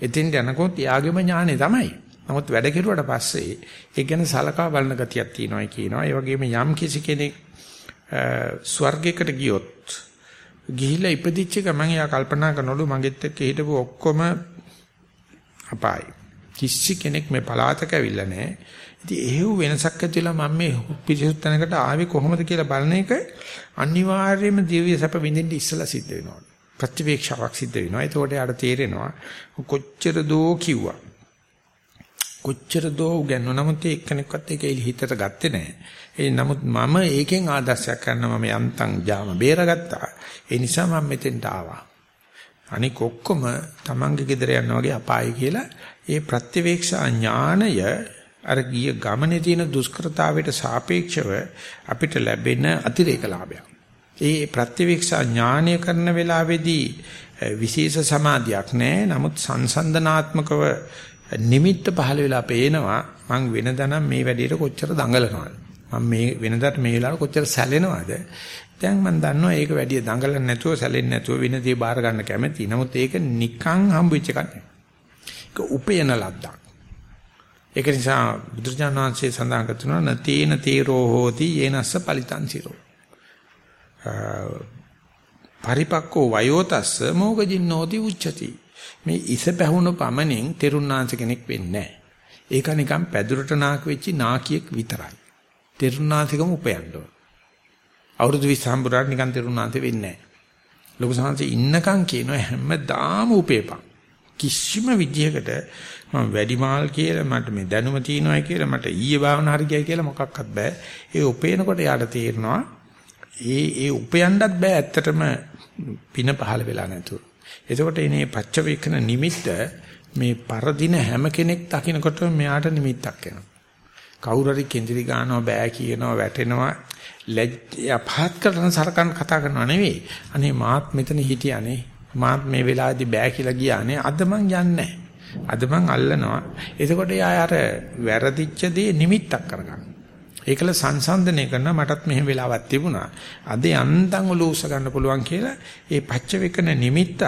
එතෙන් යනකොට යාගේම ඥානෙ තමයි. නමුත් වැඩ කෙරුවට පස්සේ ඒ ගැන සලකා බලන ගතියක් තියෙනවායි කියනවා. ඒ වගේම යම් කිසි කෙනෙක් ස්වර්ගයකට ගියොත් ගිහිලා ඉපදිච්ච ගමන් එයා කල්පනා කරනවලු මගෙත් එක්ක හිටපු ඔක්කොම අපායි. කිසි කෙනෙක් මේ පලාතක ඇවිල්ලා නැහැ. ඉතින් එහෙව් වෙනසක් ඇතිලා මම මේ පිරිසුත් තැනකට ආවේ කොහොමද කියලා බලන එක අනිවාර්යයෙන්ම දිව්‍ය සැප විඳින්න ඉස්සලා සිද්ධ වෙනවා. ප්‍රතිවේක්ෂාවක් සිද්ධ වෙනවා. ඒතකොට යාට තේරෙනවා කොච්චර දෝ කිව්වා. කොච්චර දෝ උගන්වන නමුත් එක්කෙනෙක්වත් ඒක හිතට ගත්තේ නැහැ. ඒ නමුත් මම ඒකෙන් ආදර්ශයක් ගන්නවා මම යන්තම් ජාම බේරගත්තා. ඒ නිසා මම මෙතෙන්ට ආවා. අනික ඔක්කොම Tamange ගෙදර යනවා වගේ අපායි කියලා ඒ ප්‍රත්‍යවේක්ෂා ඥානය අර ගිය ගමනේ තියෙන දුෂ්කරතාවයට සාපේක්ෂව අපිට ලැබෙන අතිරේක ලාභයක්. ඒ ප්‍රත්‍යවේක්ෂා ඥානය කරන වෙලාවේදී විශේෂ සමාධියක් නැහැ. නමුත් සංසන්දනාත්මකව නිමිත්ත පහළ වෙලා පේනවා මං වෙනදනම් මේ වැඩේට කොච්චර දඟලනවද? මම මේ වෙනදාට මේ වෙලාවට කොච්චර සැලෙනවද? දැන් මම දන්නවා ඒක වැඩි දඟලන්නේ නැතුව සැලෙන්නේ නැතුව වෙනදී බාර ගන්න කැමැති. නමුත් ඒක නිකන් හම්බෙච්ච එකක් නෙවෙයි. ඒක උපයන ලද්දක්. ඒක නිසා බුදුරජාණන් වහන්සේ සඳහන් කරනවා නතේන තීරෝ හෝති යේනස්ස පලිතං සිරෝ. පරිපක්කෝ වයෝතස්ස මොගජින්නෝති උච්චති. මේ ඉස පැහුණු පමණින් තෙරුණාංශ කෙනෙක් වෙන්නේ නැහැ. ඒක නිකන් පැදුරට නාක වෙච්ච නාකියෙක් විතරයි. තෙරුණාංශකම උපයන්න ඕන. අවුරුදු 20 හම්බුරාට නිකන් තෙරුණාංශ වෙන්නේ නැහැ. ලොකු සංහසේ ඉන්නකම් කියනවා හැමදාම උපේපන්. කිසිම විදියකට මම වැඩිමාල් කියලා මට මේ දැනුම තියෙනවායි කියලා මට ඊයේ භාවනා හරි ගියයි කියලා මොකක්වත් බෑ. ඒ උපේනකොට යාට තේරෙනවා ඒ ඒ උපයන්නත් බෑ ඇත්තටම පින පහළ වෙලා නැතුව. එතකොට ඉනේ පච්චවේකන නිමිත්ත මේ පරදින හැම කෙනෙක් දකිනකොට මෙයාට නිමිත්තක් එනවා. කවුරු හරි කෙන්දිරි ගන්නවා බෑ කියනවා වැටෙනවා ලැජ්ජා පහත් කරන සරකන් කතා කරනවා නෙවෙයි. අනේ මාත් මෙතන හිටියානේ. මාත් මේ වෙලාවේදී බෑ කියලා ගියානේ. අද මං යන්නේ අද මං අල්ලනවා. එතකොට යා අර වැරදිච්ච දේ නිමිත්තක් කරගන්න. ඒකල සංසන්දනය කරන මටත් මෙහෙම වෙලාවක් තිබුණා. අද යන්තම් ඔලුව උස ගන්න පුළුවන් කියලා ඒ පච්ච වෙකන නිමිත්තත්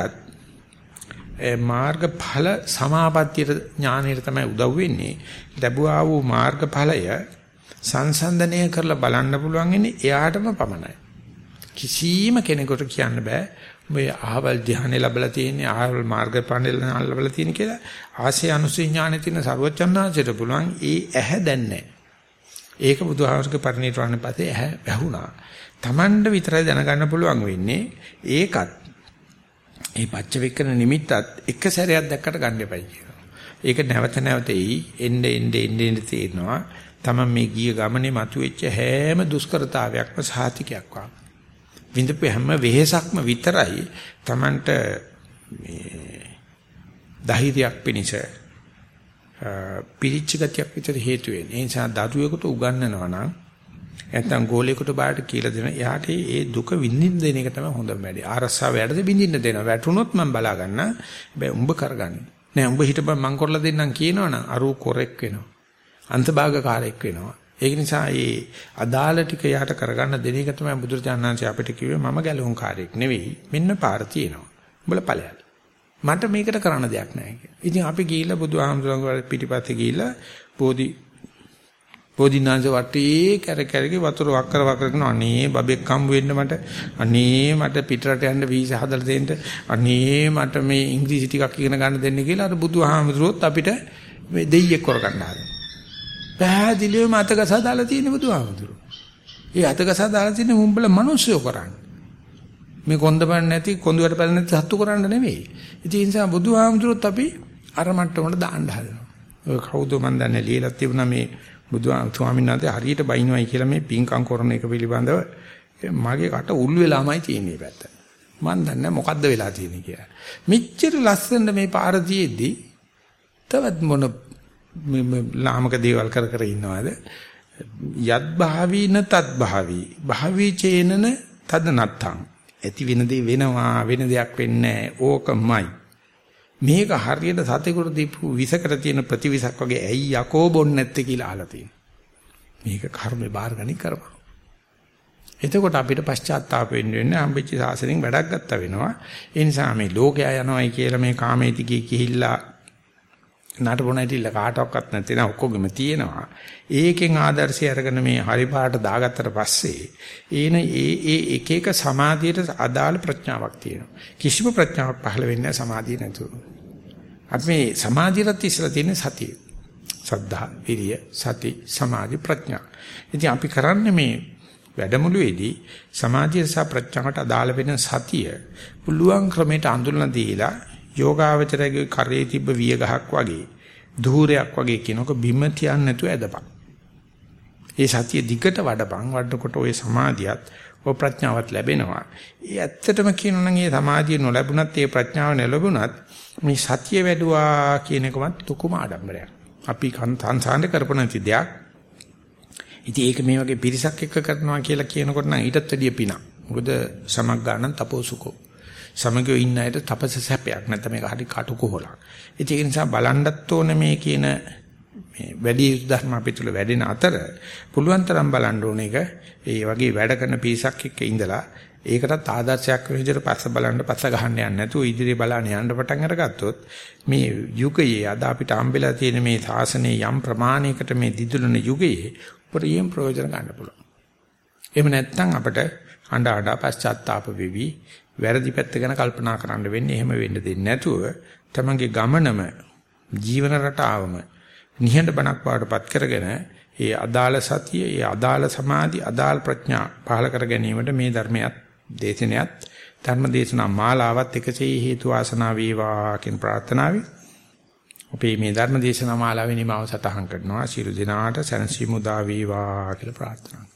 මාර්ගඵල සමාපත්තියට ඥානයට තමයි උදව් වෙන්නේ. ලැබුවා වූ මාර්ගඵලය සංසන්දනය කරලා බලන්න පුළුවන් ඉන්නේ එයාටම පමණයි. කිසිම කෙනෙකුට කියන්න බෑ මේ අහවල් ධ්‍යානෙ ලැබලා තියෙන්නේ අහවල් මාර්ගඵල ලැබලා තියෙන කියලා ආසේ අනුසී ඥානෙ තියෙන ਸਰවචන්නාංශයට පුළුවන් ඒ ඇහැ දැන්නේ ඒක බුදුහාමරගේ පරිණිරවාණ පස්සේ ඇහැ වැහුණා. Tamanda විතරයි දැනගන්න පුළුවන් වෙන්නේ ඒකත් ඒ පච්ච වෙක්කන නිමිත්තත් එක සැරයක් දැක්කට ගන්න එපයි කියනවා. ඒක නැවත නැවත එයි එnde ende ende ende තේරෙනවා. තමන් මේ ගිය ගමනේ මතුවෙච්ච හැම දුෂ්කරතාවයක්ම සාතිකයක් වගේ. විඳපු හැම වෙහෙසක්ම විතරයි තමන්ට මේ ධෛර්යයක් පිණිස පිරිච්ච ගතියක් විතර හේතු වෙන්නේ. ඒ නිසා දරුවෙකුට උගන්වනවා නම් නැත්තම් ගෝලයකට බාට කියලා දෙන එයාට ඒ දුක විඳින්න දෙන එක තමයි හොඳම වැඩේ. ආරස්සාව යටද විඳින්න දෙනවා. වැටුනොත් මම බලා ගන්න. හැබැයි උඹ කරගන්න. නෑ උඹ හිටපන් මං කරලා දෙන්නම් කියනවනම් අරූ කොරෙක් වෙනවා. අන්තභාගකාරයෙක් වෙනවා. ඒක නිසා මේ අදාළ ටික යාට කරගන්න දෙන එක තමයි බුදුරජාණන්සේ අපිට කිව්වේ මම ගැලවුම් කාර්යයක් නෙවෙයි. මෙන්න පාර තියෙනවා. උඹලා ඵලයක්. මට මේකට කරන්න දෙයක් නැහැ කියලා. ඉතින් අපි ගිහිල්ලා බුදුහාමුදුරන්ගේ පිටිපස්සේ ගිහිල්ලා බෝධි බෝධිනාංශ වටේ කර කරගේ වතුර වක්කර වක්කර කරන අනේ බබෙක් හම්බ වෙන්න මට අනේ මට පිටරට යන්න වීසා හදලා දෙන්න අනේ මට මේ ඉංග්‍රීසි ටිකක් ඉගෙන ගන්න දෙන්න කියලා අර බුදුහාමුදුරුවොත් අපිට මේ දෙයියෙක් කරගන්න හදනවා. පැහැදිලිවම අතගසා දාලා තියෙන බුදුහාමුදුරුවෝ. ඒ අතගසා දාලා තියෙන මුඹල මිනිස්සුયો කරන්නේ. මේ කොන්දපන් නැති කොඳුවට පැල නැති සත්තු කරන්න නෙවෙයි. ඉතින් ඒ නිසා බුදුහාමුදුරුවොත් අපි අර මට්ටමට දාන්න හදනවා. ඔය කවුද මන් දන්නේ ලියලා තිබුණා මේ බුදුහාම ස්වාමීන් වහන්සේ හරියට බයින්වයි කියලා මේ පිංකම් කරන එක පිළිබඳව මගේ කට උල් වෙලාමයි තියෙන්නේ පැත්ත. මන් දන්නේ මොකද්ද වෙලා තියෙන්නේ කියලා. මෙච්චර ලස්සන මේ පාර තියේදී තවත් මොන ලාමක දේවල් කර කර ඉන්නවද? යත් භාවීන තත් භාවී. භාවී චේනන තද නත්තං. ඇති වෙන දේ වෙනවා වෙන දෙයක් වෙන්නේ ඕකමයි. මේක හරියට සතෙකුට දීපු විසකට තියෙන ප්‍රතිවිසක් වගේ ඇයි යකෝ බොන්නේ නැත්තේ කියලා අහලා තියෙනවා. මේක කර්මේ බාරගනි කරපන්. එතකොට අපිට පශ්චාත්තාප වෙන්න වෙන්නේ හම්බෙච්ච සාසනෙන් වැඩක් ගත්තා වෙනවා. ඒ නිසා මේ ලෝකයා යනවායි කියලා මේ කාමේතිකී කිහිල්ලා නටබුණ ඇටිල්ල කාටවත් නැති නා ඔක්කොගෙම තියෙනවා. ඒකෙන් ආදර්ශය අරගෙන මේ හරි පාට දාගත්තට පස්සේ ඒන ඒ ඒ එක එක සමාධියට අදාළ ප්‍රඥාවක් තියෙනවා. කිසිම ප්‍රඥාවක් පහළ වෙන්නේ නැහැ සමාධිය නැතුව. අපි මේ සමාධියට ඉස්සලා තියෙන සතිය. සද්ධා, විරිය, සති, සමාධි, ප්‍රඥා. ඉතින් අපි කරන්නේ මේ වැඩමුළුවේදී සමාධිය සහ ප්‍රඥාවට අදාළ වෙන සතිය පුළුවන් ක්‍රමයට අඳුරලා දීලා යෝගාවචරයේ කරේ තිබ්බ විය ගහක් වගේ ධූරයක් වගේ කියනක බිම තියන්න නැතුව ඇදපන්. ඒ සතිය දිගට වඩපන් වඩනකොට ওই සමාධියත් ඔය ප්‍රඥාවත් ලැබෙනවා. ඒ ඇත්තටම කියනවා නම් ඒ සමාධිය නොලැබුණත් ඒ ප්‍රඥාව නැලැබුණත් මේ සතිය වැඩුවා කියන එකමත් තුකුම ආඩම්බරයක්. අපි සංසාරේ කරපු නැති දෙයක්. ඉතින් ඒක මේ වගේ පිරිසක් එක්ක කරනවා කියලා කියනකොට නම් ඊටත් වැඩිය පිනක්. මොකද සමග්ගාණන් තපෝසුකෝ සමගියෝ ඉන්න අයට තපස සැපයක් නැත්නම් මේක හරි කටුකොහලක්. ඒක නිසා බලන්නත් ඕනේ මේ කියන මේ වැඩි ධර්ම අපි තුල වැඩෙන අතර පුළුවන් තරම් බලන්න ඕනේ එක ඒ වගේ වැඩ කරන පිරිසක් එක්ක ඉඳලා ඒකටත් ආදර්ශයක් විදිහට පස්ස බලන්න පස්ස ගහන්න යන්නේ නැතුව ඉදිරිය බලන්න යන්න පටන් අරගත්තොත් මේ යුගයේ අද අපිට හම්බෙලා තියෙන මේ සාසනයේ යම් ප්‍රමාණයකට මේ දිදුලන යුගයේ උපරිම ප්‍රයෝජන ගන්න පුළුවන්. එහෙම නැත්නම් අපිට අඬ අඬ පශ්චාත්තාප වෙවි වැරදි පැත්ත ගැන කල්පනා කරන්න වෙන්නේ එහෙම වෙන්න දෙන්නේ නැතුව තමන්ගේ ගමනම ජීවන රටාවම නිහඬ බණක් වාටපත් කරගෙන ඒ අදාළ සතිය, ඒ අදාළ සමාධි, අදාළ ප්‍රඥා පහල කර ගැනීමට මේ ධර්මයක් දේශනයත් ධර්ම දේශනා මාලාවත් එකසේ හේතු වාසනා වේවා කියන ප්‍රාර්ථනාවයි. අපේ මේ ධර්ම දේශනා මාලාවේ නිමාව සටහන් කරනවා. සියලු දෙනාට සැනසීම උදා වේවා කියලා ප්‍රාර්ථනා